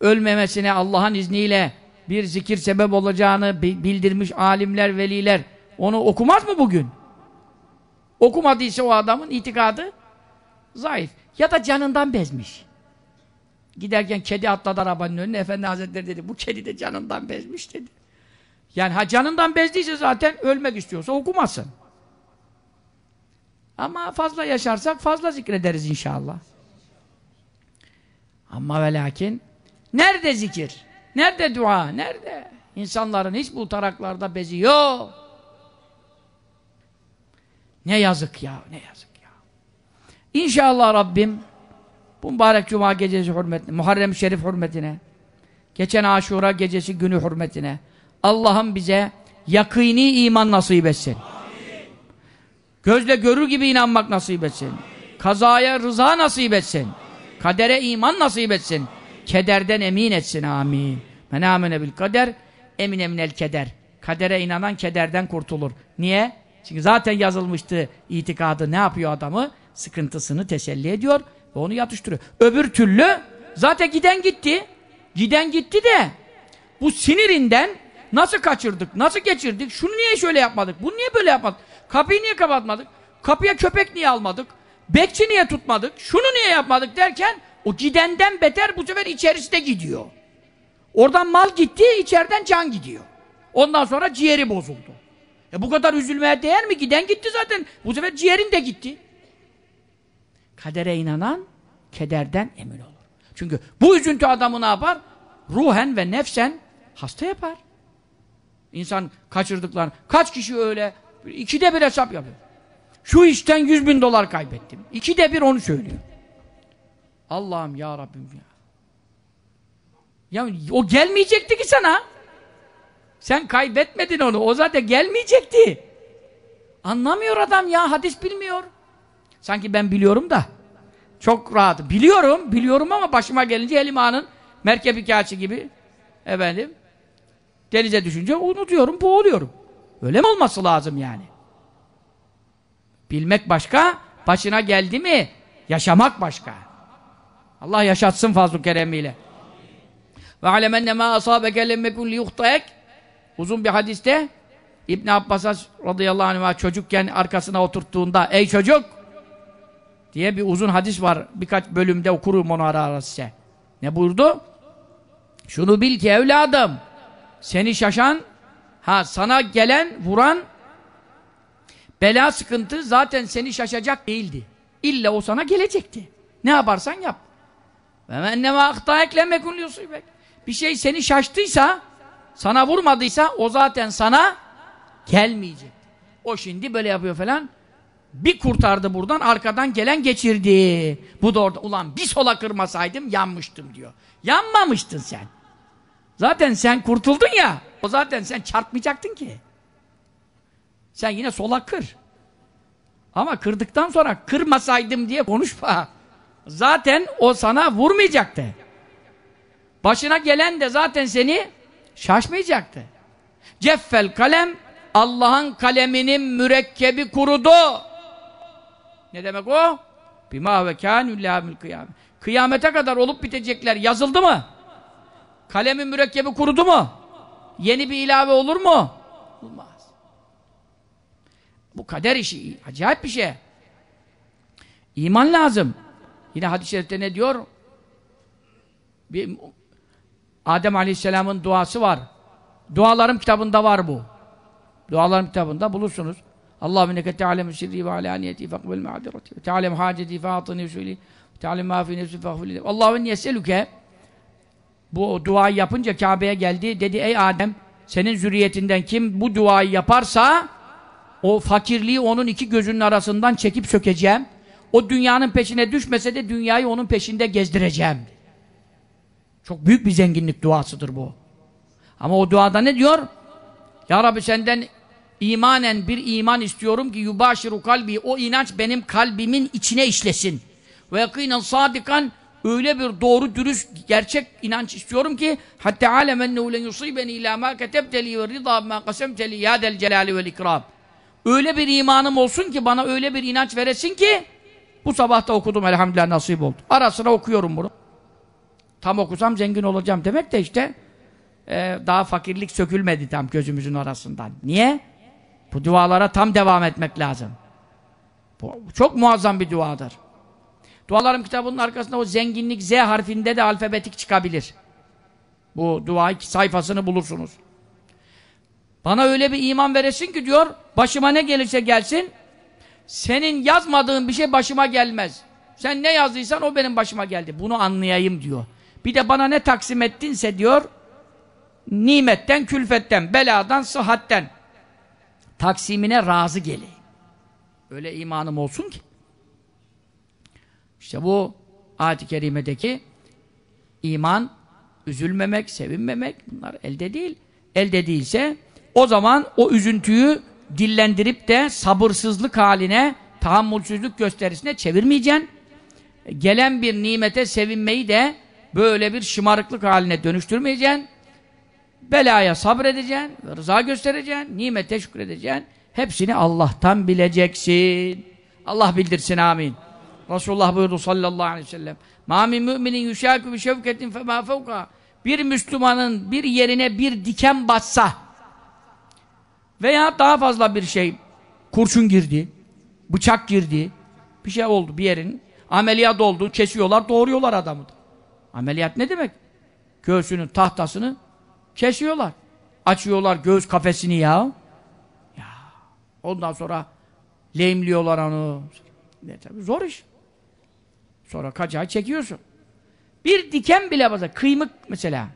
ölmemesine Allah'ın izniyle bir zikir sebep olacağını bildirmiş alimler, veliler onu okumaz mı bugün? Okumadıysa o adamın itikadı zayıf. Ya da canından bezmiş. Giderken kedi atladı arabanın önüne. Efendi Hazretleri dedi, bu kedi de canından bezmiş dedi. Yani ha canından bezdiyse zaten ölmek istiyorsa okumasın. Ama fazla yaşarsak fazla zikrederiz inşallah. Ama ve lakin nerede zikir? Nerede dua? Nerede? İnsanların hiç bu taraklarda bezi yok. Ne yazık ya, ne yazık ya. İnşallah Rabbim bu mübarek cuma gecesi hürmetine, Muharrem Şerif hürmetine, geçen Aşura gecesi günü hürmetine Allah'ım bize yakini iman nasip etsin. Gözle görür gibi inanmak nasip etsin. Kazaya rıza nasip etsin. Kadere iman nasip etsin. Kederden emin etsin. Amin. Men amene bil kader emin eminel keder. Kadere inanan kederden kurtulur. Niye? Çünkü zaten yazılmıştı itikadı ne yapıyor adamı? Sıkıntısını teselli ediyor Onu yatıştırıyor. Öbür türlü zaten giden gitti. Giden gitti de bu sinirinden nasıl kaçırdık, nasıl geçirdik, şunu niye şöyle yapmadık, bunu niye böyle yapmadık, kapıyı niye kapatmadık, kapıya köpek niye almadık, bekçi niye tutmadık, şunu niye yapmadık derken o gidenden beter bu sefer içerisi de gidiyor. Oradan mal gitti, içeriden can gidiyor. Ondan sonra ciğeri bozuldu. E bu kadar üzülmeye değer mi? Giden gitti zaten. Bu sefer ciğerin de gitti. Kadere inanan kederden emin olur. Çünkü bu üzüntü adamı ne yapar? Ruhen ve nefsen hasta yapar. İnsan kaçırdıklarını. Kaç kişi öyle ikide bir hesap yapıyor. Şu işten yüz bin dolar kaybettim. İkide bir onu söylüyor. Allah'ım ya Rabbim ya. Ya o gelmeyecekti ki sana. Sen kaybetmedin onu. O zaten gelmeyecekti. Anlamıyor adam ya. Hadis bilmiyor. Sanki ben biliyorum da. Çok rahat. Biliyorum. Biliyorum ama başıma gelince elim ağanın merkep hikayesi gibi efendim denize düşünce unutuyorum, boğuluyorum. Öyle mi olması lazım yani? Bilmek başka, başına geldi mi yaşamak başka. Allah yaşatsın fazl-ı keremiyle. Ve alemenne ma asabeke lemmekun liyuhtaek Uzun bir hadiste İbn Abbas'a radıyallahu anh çocukken arkasına oturttuğunda ey çocuk diye bir uzun hadis var. Birkaç bölümde okurum onu ara ara size. Ne buyurdu? Şunu bil ki evladım seni şaşan ha sana gelen vuran bela sıkıntı zaten seni şaşacak değildi. İlla o sana gelecekti. Ne yaparsan yap. Mennema ahtâek mekun yusibek. Bir şey seni şaştıysa sana vurmadıysa o zaten sana gelmeyecek. O şimdi böyle yapıyor falan. Bir kurtardı buradan arkadan gelen geçirdi. Bu da orada ulan bir sola kırmasaydım yanmıştım diyor. Yanmamıştın sen. Zaten sen kurtuldun ya. O zaten sen çarpmayacaktın ki. Sen yine sola kır. Ama kırdıktan sonra kırmasaydım diye konuşma. Zaten o sana vurmayacaktı. Başına gelen de zaten seni şaşmayacaktı. Ceffel kalem Allah'ın kaleminin mürekkebi kurudu. Ne demek o? Bima ve kânü kıyamet. Kıyamete kadar olup bitecekler yazıldı mı? Kalemin mürekkebi kurudu mu? Yeni bir ilave olur mu? Olmaz. Bu kader işi. Acayip bir şey. İman lazım. Yine hadis-i şerifte ne diyor? Bir, Adem Aleyhisselam'ın duası var. Dualarım kitabında var bu. Dualarım kitabında bulursunuz. Allahümme neke te'alemu sirri ve alaniyeti fekbel ma'adirati ve te'alem haceti fa'atini usulü te'alem ma fi nefsi Allahümme yeselüke bu duayı yapınca Kabe'ye geldi. Dedi ey Adem senin zürriyetinden kim bu duayı yaparsa o fakirliği onun iki gözünün arasından çekip sökeceğim. O dünyanın peşine düşmese de dünyayı onun peşinde gezdireceğim. Çok büyük bir zenginlik duasıdır bu. Ama o duada ne diyor? Ya Rabbi senden imanen bir iman istiyorum ki yubaşiru kalbi o inanç benim kalbimin içine işlesin. Ve yakinen sadikan öyle bir doğru dürüst gerçek inanç istiyorum ki hatta alemennehu len yusibeni ila ma ketebteli ve rida ma kasemteli ya del vel ikram. Öyle bir imanım olsun ki bana öyle bir inanç veresin ki bu sabah da okudum elhamdülillah nasip oldu. Ara sıra okuyorum bunu. Tam okusam zengin olacağım demek de işte e, daha fakirlik sökülmedi tam gözümüzün arasından. Niye? Bu dualara tam devam etmek lazım. Bu çok muazzam bir duadır. Dualarım kitabının arkasında o zenginlik Z harfinde de alfabetik çıkabilir. Bu dua sayfasını bulursunuz. Bana öyle bir iman veresin ki diyor, başıma ne gelirse gelsin, senin yazmadığın bir şey başıma gelmez. Sen ne yazdıysan o benim başıma geldi. Bunu anlayayım diyor. Bir de bana ne taksim ettinse diyor, nimetten, külfetten, beladan, sıhhatten taksimine razı geleyim. Öyle imanım olsun ki. İşte bu ayet-i kerimedeki iman, üzülmemek, sevinmemek bunlar elde değil. Elde değilse o zaman o üzüntüyü dillendirip de sabırsızlık haline, tahammülsüzlük gösterisine çevirmeyeceksin. Gelen bir nimete sevinmeyi de böyle bir şımarıklık haline dönüştürmeyeceksin. Belaya sabredeceksin, rıza göstereceksin, nimete şükredeceksin. Hepsini Allah'tan bileceksin. Allah bildirsin amin. Resulullah buyurdu sallallahu aleyhi ve sellem. Ma min müminin yuşâkü bi şevketin femâ fevkâ. Bir Müslümanın bir yerine bir diken batsa veya daha fazla bir şey kurşun girdi, bıçak girdi, bir şey oldu bir yerin ameliyat oldu, kesiyorlar, doğuruyorlar adamı. Ameliyat ne demek? Göğsünün tahtasını kesiyorlar. Açıyorlar göğüs kafesini ya. Ya. Ondan sonra lehimliyorlar onu. Ne tabii zor iş. Sonra kaçağı çekiyorsun. Bir diken bile batar. Kıymık mesela.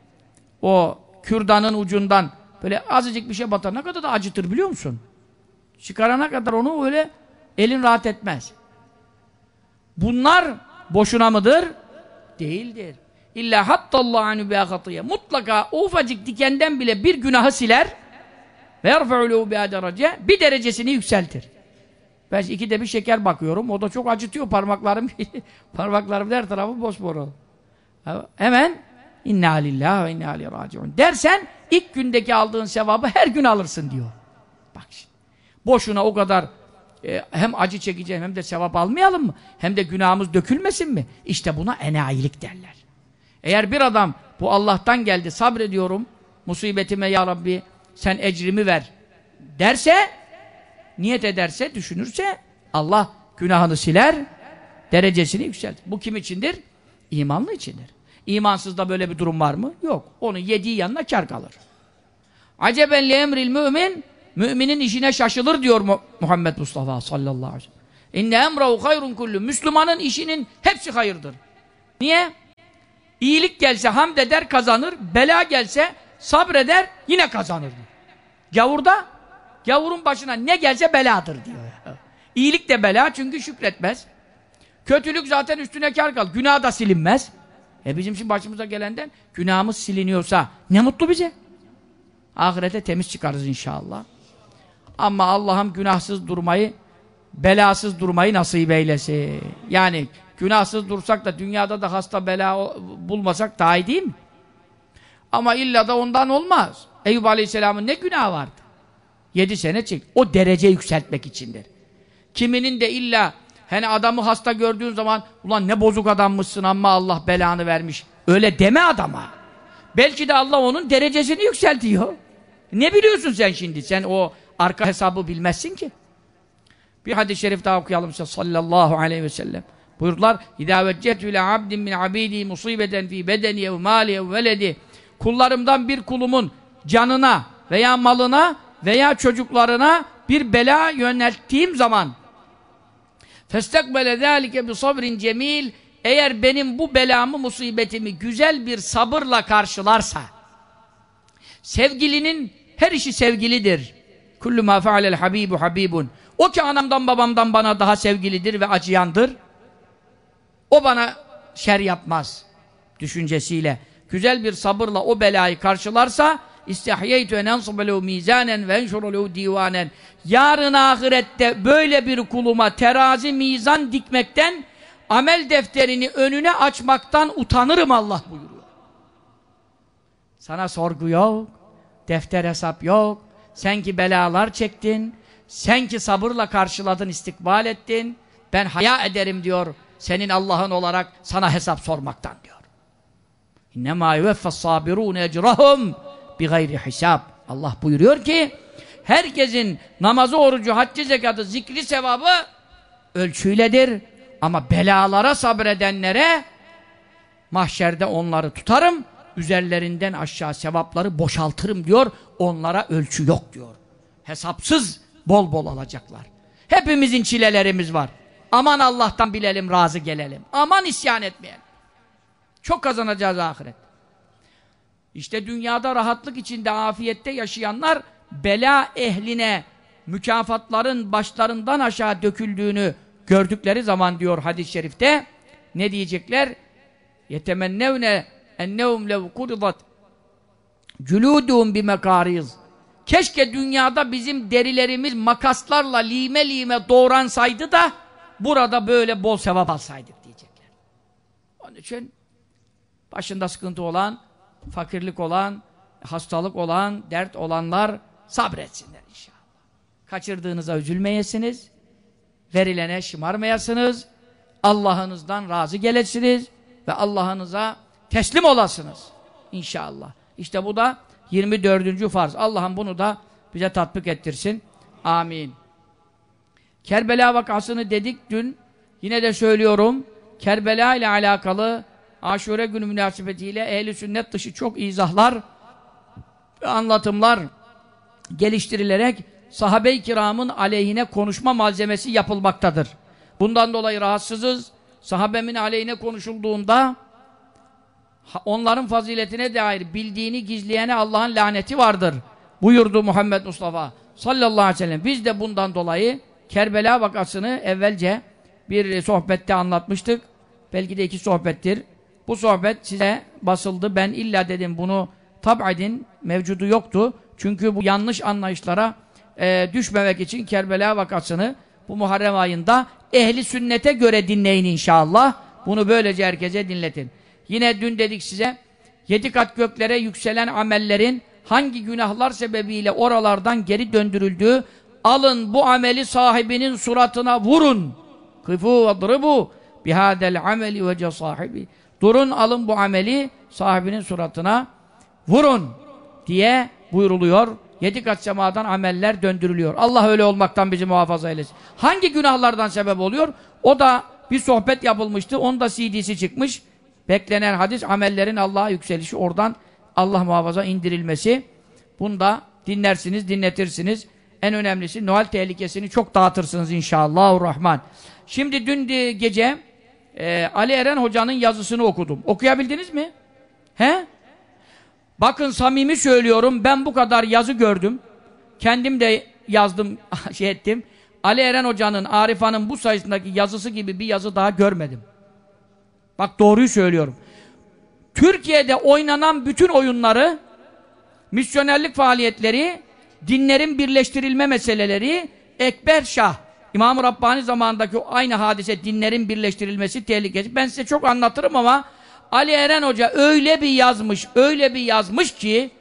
O kürdanın ucundan böyle azıcık bir şey batar. Ne kadar da acıtır biliyor musun? Çıkarana kadar onu öyle elin rahat etmez. Bunlar boşuna mıdır? Değildir. İlla hattallahu anhu bi Mutlaka o ufacık dikenden bile bir günahı siler ve yerfe'u lehu derece bir derecesini yükseltir. Ben ikide bir şeker bakıyorum. O da çok acıtıyor parmaklarım. *laughs* parmaklarım her tarafı bosmor Hemen inna lillahi ve inna aleyhi raciun dersen ilk gündeki aldığın sevabı her gün alırsın diyor. Bak şimdi. Boşuna o kadar e, hem acı çekeceğim hem de sevap almayalım mı? Hem de günahımız dökülmesin mi? İşte buna enayilik derler. Eğer bir adam bu Allah'tan geldi sabrediyorum musibetime ya Rabbi sen ecrimi ver derse niyet ederse, düşünürse Allah günahını siler, derecesini yükseltir. Bu kim içindir? İmanlı içindir. İmansızda böyle bir durum var mı? Yok. Onun yediği yanına kar kalır. Aceben li emril mümin Müminin işine şaşılır diyor Muhammed Mustafa sallallahu aleyhi ve sellem. İnne emrahu hayrun kullu. Müslümanın işinin hepsi hayırdır. Niye? İyilik gelse hamd eder kazanır, bela gelse sabreder yine kazanır. Gavurda Gavurun başına ne gelse beladır diyor. İyilik de bela çünkü şükretmez. Kötülük zaten üstüne kar kal. Günah da silinmez. E bizim şimdi başımıza gelenden günahımız siliniyorsa ne mutlu bize. Ahirete temiz çıkarız inşallah. Ama Allah'ım günahsız durmayı, belasız durmayı nasip eylesin. Yani günahsız dursak da dünyada da hasta bela bulmasak daha iyi değil mi? Ama illa da ondan olmaz. Eyüp Aleyhisselam'ın ne günahı vardı? Yedi sene çek. O derece yükseltmek içindir. Kiminin de illa hani adamı hasta gördüğün zaman ulan ne bozuk adammışsın ama Allah belanı vermiş. Öyle deme adama. Belki de Allah onun derecesini yükseltiyor. Ne biliyorsun sen şimdi? Sen o arka hesabı bilmezsin ki. Bir hadis-i şerif daha okuyalım sallallahu aleyhi ve sellem. Buyurdular: "İzâ veccehtu ile abdin min abîdî musibeten fî bedeni ev mâli ev veledi." Kullarımdan bir kulumun canına veya malına veya çocuklarına bir bela yönelttiğim zaman فَاسْتَقْبَلَ ذَٰلِكَ sabrin cemil Eğer benim bu belamı, musibetimi güzel bir sabırla karşılarsa sevgilinin her işi sevgilidir. Kullu ma fealel habibu habibun. O ki anamdan babamdan bana daha sevgilidir ve acıyandır. O bana şer yapmaz düşüncesiyle. Güzel bir sabırla o belayı karşılarsa İstihyeytü en ensıbe lehu mizanen ve enşuru lehu divanen. Yarın ahirette böyle bir kuluma terazi mizan dikmekten, amel defterini önüne açmaktan utanırım Allah buyuruyor. Sana sorgu yok, defter hesap yok, sen ki belalar çektin, sen ki sabırla karşıladın, istikbal ettin, ben haya ederim diyor, senin Allah'ın olarak sana hesap sormaktan diyor. İnnemâ yuveffes sabirûne ecrahum bir gayri hesap. Allah buyuruyor ki herkesin namazı, orucu, haccı, zekatı, zikri sevabı ölçüyledir. Ama belalara sabredenlere mahşerde onları tutarım, üzerlerinden aşağı sevapları boşaltırım diyor. Onlara ölçü yok diyor. Hesapsız bol bol alacaklar. Hepimizin çilelerimiz var. Aman Allah'tan bilelim, razı gelelim. Aman isyan etmeyelim. Çok kazanacağız ahiret. İşte dünyada rahatlık içinde, afiyette yaşayanlar bela ehline mükafatların başlarından aşağı döküldüğünü gördükleri zaman diyor hadis-i şerifte ne diyecekler? yetemennevne ennehum lev kuridat cülûdûm bimekâriz keşke dünyada bizim derilerimiz makaslarla lime lime doğransaydı da burada böyle bol sevap alsaydık diyecekler. Onun için başında sıkıntı olan fakirlik olan, hastalık olan, dert olanlar sabretsinler inşallah. Kaçırdığınıza üzülmeyesiniz, verilene şımarmayasınız, Allah'ınızdan razı gelesiniz ve Allah'ınıza teslim olasınız. İnşallah. İşte bu da 24. farz. Allah'ım bunu da bize tatbik ettirsin. Amin. Kerbela vakasını dedik dün. Yine de söylüyorum. Kerbela ile alakalı Aşure günü münasebetiyle ehli sünnet dışı çok izahlar ve anlatımlar geliştirilerek sahabe-i kiramın aleyhine konuşma malzemesi yapılmaktadır. Bundan dolayı rahatsızız. Sahabemin aleyhine konuşulduğunda onların faziletine dair bildiğini gizleyene Allah'ın laneti vardır. Buyurdu Muhammed Mustafa sallallahu aleyhi ve sellem. Biz de bundan dolayı Kerbela vakasını evvelce bir sohbette anlatmıştık. Belki de iki sohbettir. Bu sohbet size basıldı. Ben illa dedim bunu tab'edin mevcudu yoktu. Çünkü bu yanlış anlayışlara e, düşmemek için Kerbela vakasını bu Muharrem ayında ehli sünnete göre dinleyin inşallah. Bunu böylece herkese dinletin. Yine dün dedik size yedi kat göklere yükselen amellerin hangi günahlar sebebiyle oralardan geri döndürüldüğü alın bu ameli sahibinin suratına vurun. Kıfu ve bu bihadel ameli ve sahibi. Durun alın bu ameli sahibinin suratına vurun diye buyruluyor. Yedi kat semadan ameller döndürülüyor. Allah öyle olmaktan bizi muhafaza eylesin. Hangi günahlardan sebep oluyor? O da bir sohbet yapılmıştı. Onun da CD'si çıkmış. Beklenen hadis amellerin Allah'a yükselişi. Oradan Allah muhafaza indirilmesi. Bunu da dinlersiniz, dinletirsiniz. En önemlisi Noel tehlikesini çok dağıtırsınız inşallahurrahman. Şimdi dün gece e, Ali Eren Hoca'nın yazısını okudum. Okuyabildiniz mi? He? Bakın samimi söylüyorum ben bu kadar yazı gördüm. Kendim de yazdım, *laughs* şey ettim. Ali Eren Hoca'nın, Arifa'nın bu sayısındaki yazısı gibi bir yazı daha görmedim. Bak doğruyu söylüyorum. Türkiye'de oynanan bütün oyunları, misyonerlik faaliyetleri, dinlerin birleştirilme meseleleri, Ekber Şah, İmam-ı Rabbani zamanındaki aynı hadise dinlerin birleştirilmesi tehlikesi. Ben size çok anlatırım ama Ali Eren Hoca öyle bir yazmış, öyle bir yazmış ki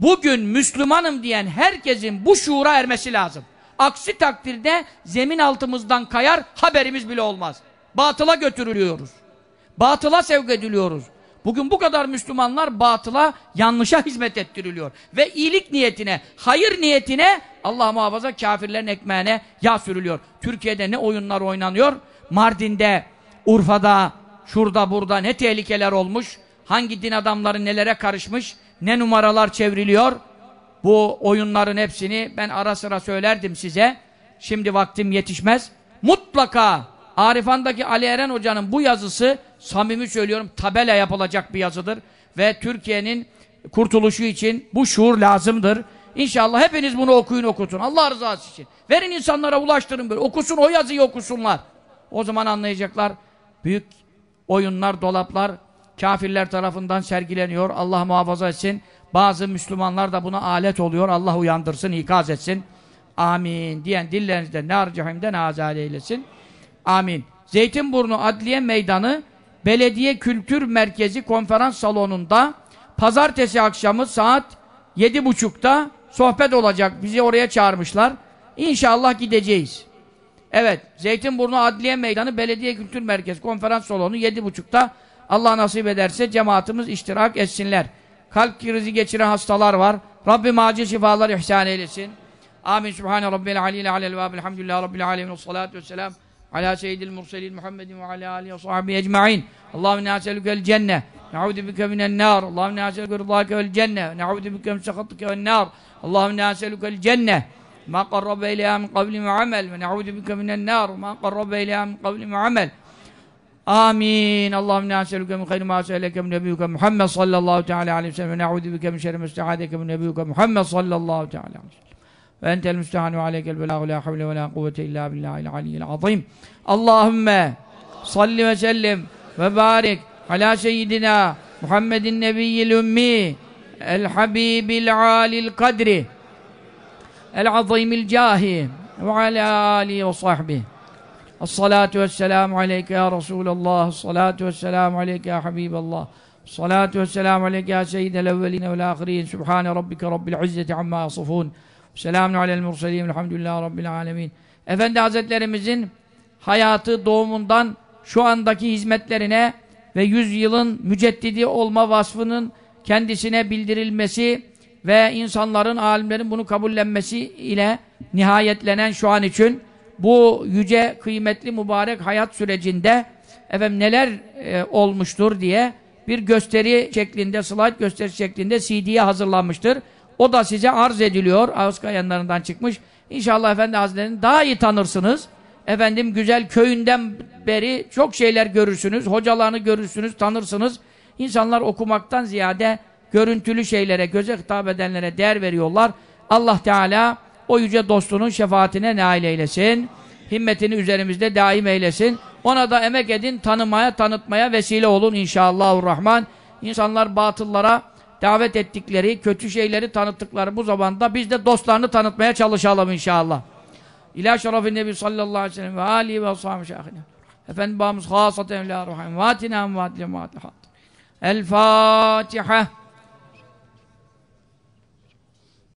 bugün Müslümanım diyen herkesin bu şuura ermesi lazım. Aksi takdirde zemin altımızdan kayar, haberimiz bile olmaz. Batıla götürülüyoruz. Batıla sevk ediliyoruz. Bugün bu kadar Müslümanlar batıla, yanlışa hizmet ettiriliyor. Ve iyilik niyetine, hayır niyetine Allah muhafaza kafirlerin ekmeğine yağ sürülüyor. Türkiye'de ne oyunlar oynanıyor? Mardin'de, Urfa'da, şurada burada ne tehlikeler olmuş? Hangi din adamları nelere karışmış? Ne numaralar çevriliyor? Bu oyunların hepsini ben ara sıra söylerdim size. Şimdi vaktim yetişmez. Mutlaka Arifan'daki Ali Eren Hoca'nın bu yazısı samimi söylüyorum tabela yapılacak bir yazıdır. Ve Türkiye'nin kurtuluşu için bu şuur lazımdır. İnşallah hepiniz bunu okuyun okutun. Allah rızası için. Verin insanlara ulaştırın böyle. Okusun o yazıyı okusunlar. O zaman anlayacaklar. Büyük oyunlar, dolaplar kafirler tarafından sergileniyor. Allah muhafaza etsin. Bazı Müslümanlar da buna alet oluyor. Allah uyandırsın, ikaz etsin. Amin. Diyen dillerinizde nar cehimden azade eylesin. Amin. Zeytinburnu Adliye Meydanı Belediye Kültür Merkezi konferans salonunda pazartesi akşamı saat yedi buçukta sohbet olacak. Bizi oraya çağırmışlar. İnşallah gideceğiz. Evet, Zeytinburnu Adliye Meydanı Belediye Kültür Merkezi konferans salonu yedi buçukta Allah nasip ederse cemaatimiz iştirak etsinler. Kalp krizi geçiren hastalar var. Rabbim acil şifalar ihsan eylesin. Amin. Sübhane Rabbil Aleyhi Aleyhi ve Elhamdülillahi Rabbil Alemin. Salatu vesselam. على سيد المرسلين محمد وعلى آله وصحبه أجمعين. اللهم إنا نسألك الجنة نعوذ بك من النار. اللهم إنا نسألك رضاك والجنة نعوذ بك من سخطك والنار. اللهم إنا نسألك الجنة ما قرب إليها من قبل وعمل ونعوذ بك من النار ما قرب إليها من قبل وعمل. آمين. اللهم إنا نسألك من خير ما سألك من نبيك محمد صلى الله تعالى عليه وسلم ونعوذ بك من شر ما استعاذك من نبيك محمد صلى الله تعالى عليه وسلم. وأنت المستعان وعليك البلاغ لا حول ولا قوة إلا بالله العلي العظيم. اللهم صل وسلم وبارك على سيدنا محمد النبي الأمي الحبيب العالي القدر العظيم الجاه وعلى آله وصحبه. الصلاة والسلام عليك يا رسول الله الصلاة والسلام عليك يا حبيب الله الصلاة والسلام عليك يا سيد الأولين والآخرين. سبحان ربك رب العزة عما يصفون. Selamun alel murselin. Elhamdülillahi Rabbil alemin. Efendi Hazretlerimizin hayatı doğumundan şu andaki hizmetlerine ve yüzyılın müceddidi olma vasfının kendisine bildirilmesi ve insanların, alimlerin bunu kabullenmesi ile nihayetlenen şu an için bu yüce, kıymetli, mübarek hayat sürecinde efendim neler e, olmuştur diye bir gösteri şeklinde, slide gösteri şeklinde CD'ye hazırlanmıştır. O da size arz ediliyor. Ağızka yanlarından çıkmış. İnşallah Efendi Hazretleri'ni daha iyi tanırsınız. Efendim güzel köyünden beri çok şeyler görürsünüz. Hocalarını görürsünüz, tanırsınız. İnsanlar okumaktan ziyade görüntülü şeylere, göze hitap edenlere değer veriyorlar. Allah Teala o yüce dostunun şefaatine nail eylesin. Himmetini üzerimizde daim eylesin. Ona da emek edin, tanımaya, tanıtmaya vesile olun inşallahurrahman. İnsanlar batıllara davet ettikleri, kötü şeyleri tanıttıkları bu zamanda biz de dostlarını tanıtmaya çalışalım inşallah. İlâ şerefin nebi sallallahu aleyhi ve sellem ve âlihi ve ashabı şahine. Efendim babamız hasaten la ruhim. Vatina vatil El Fatiha.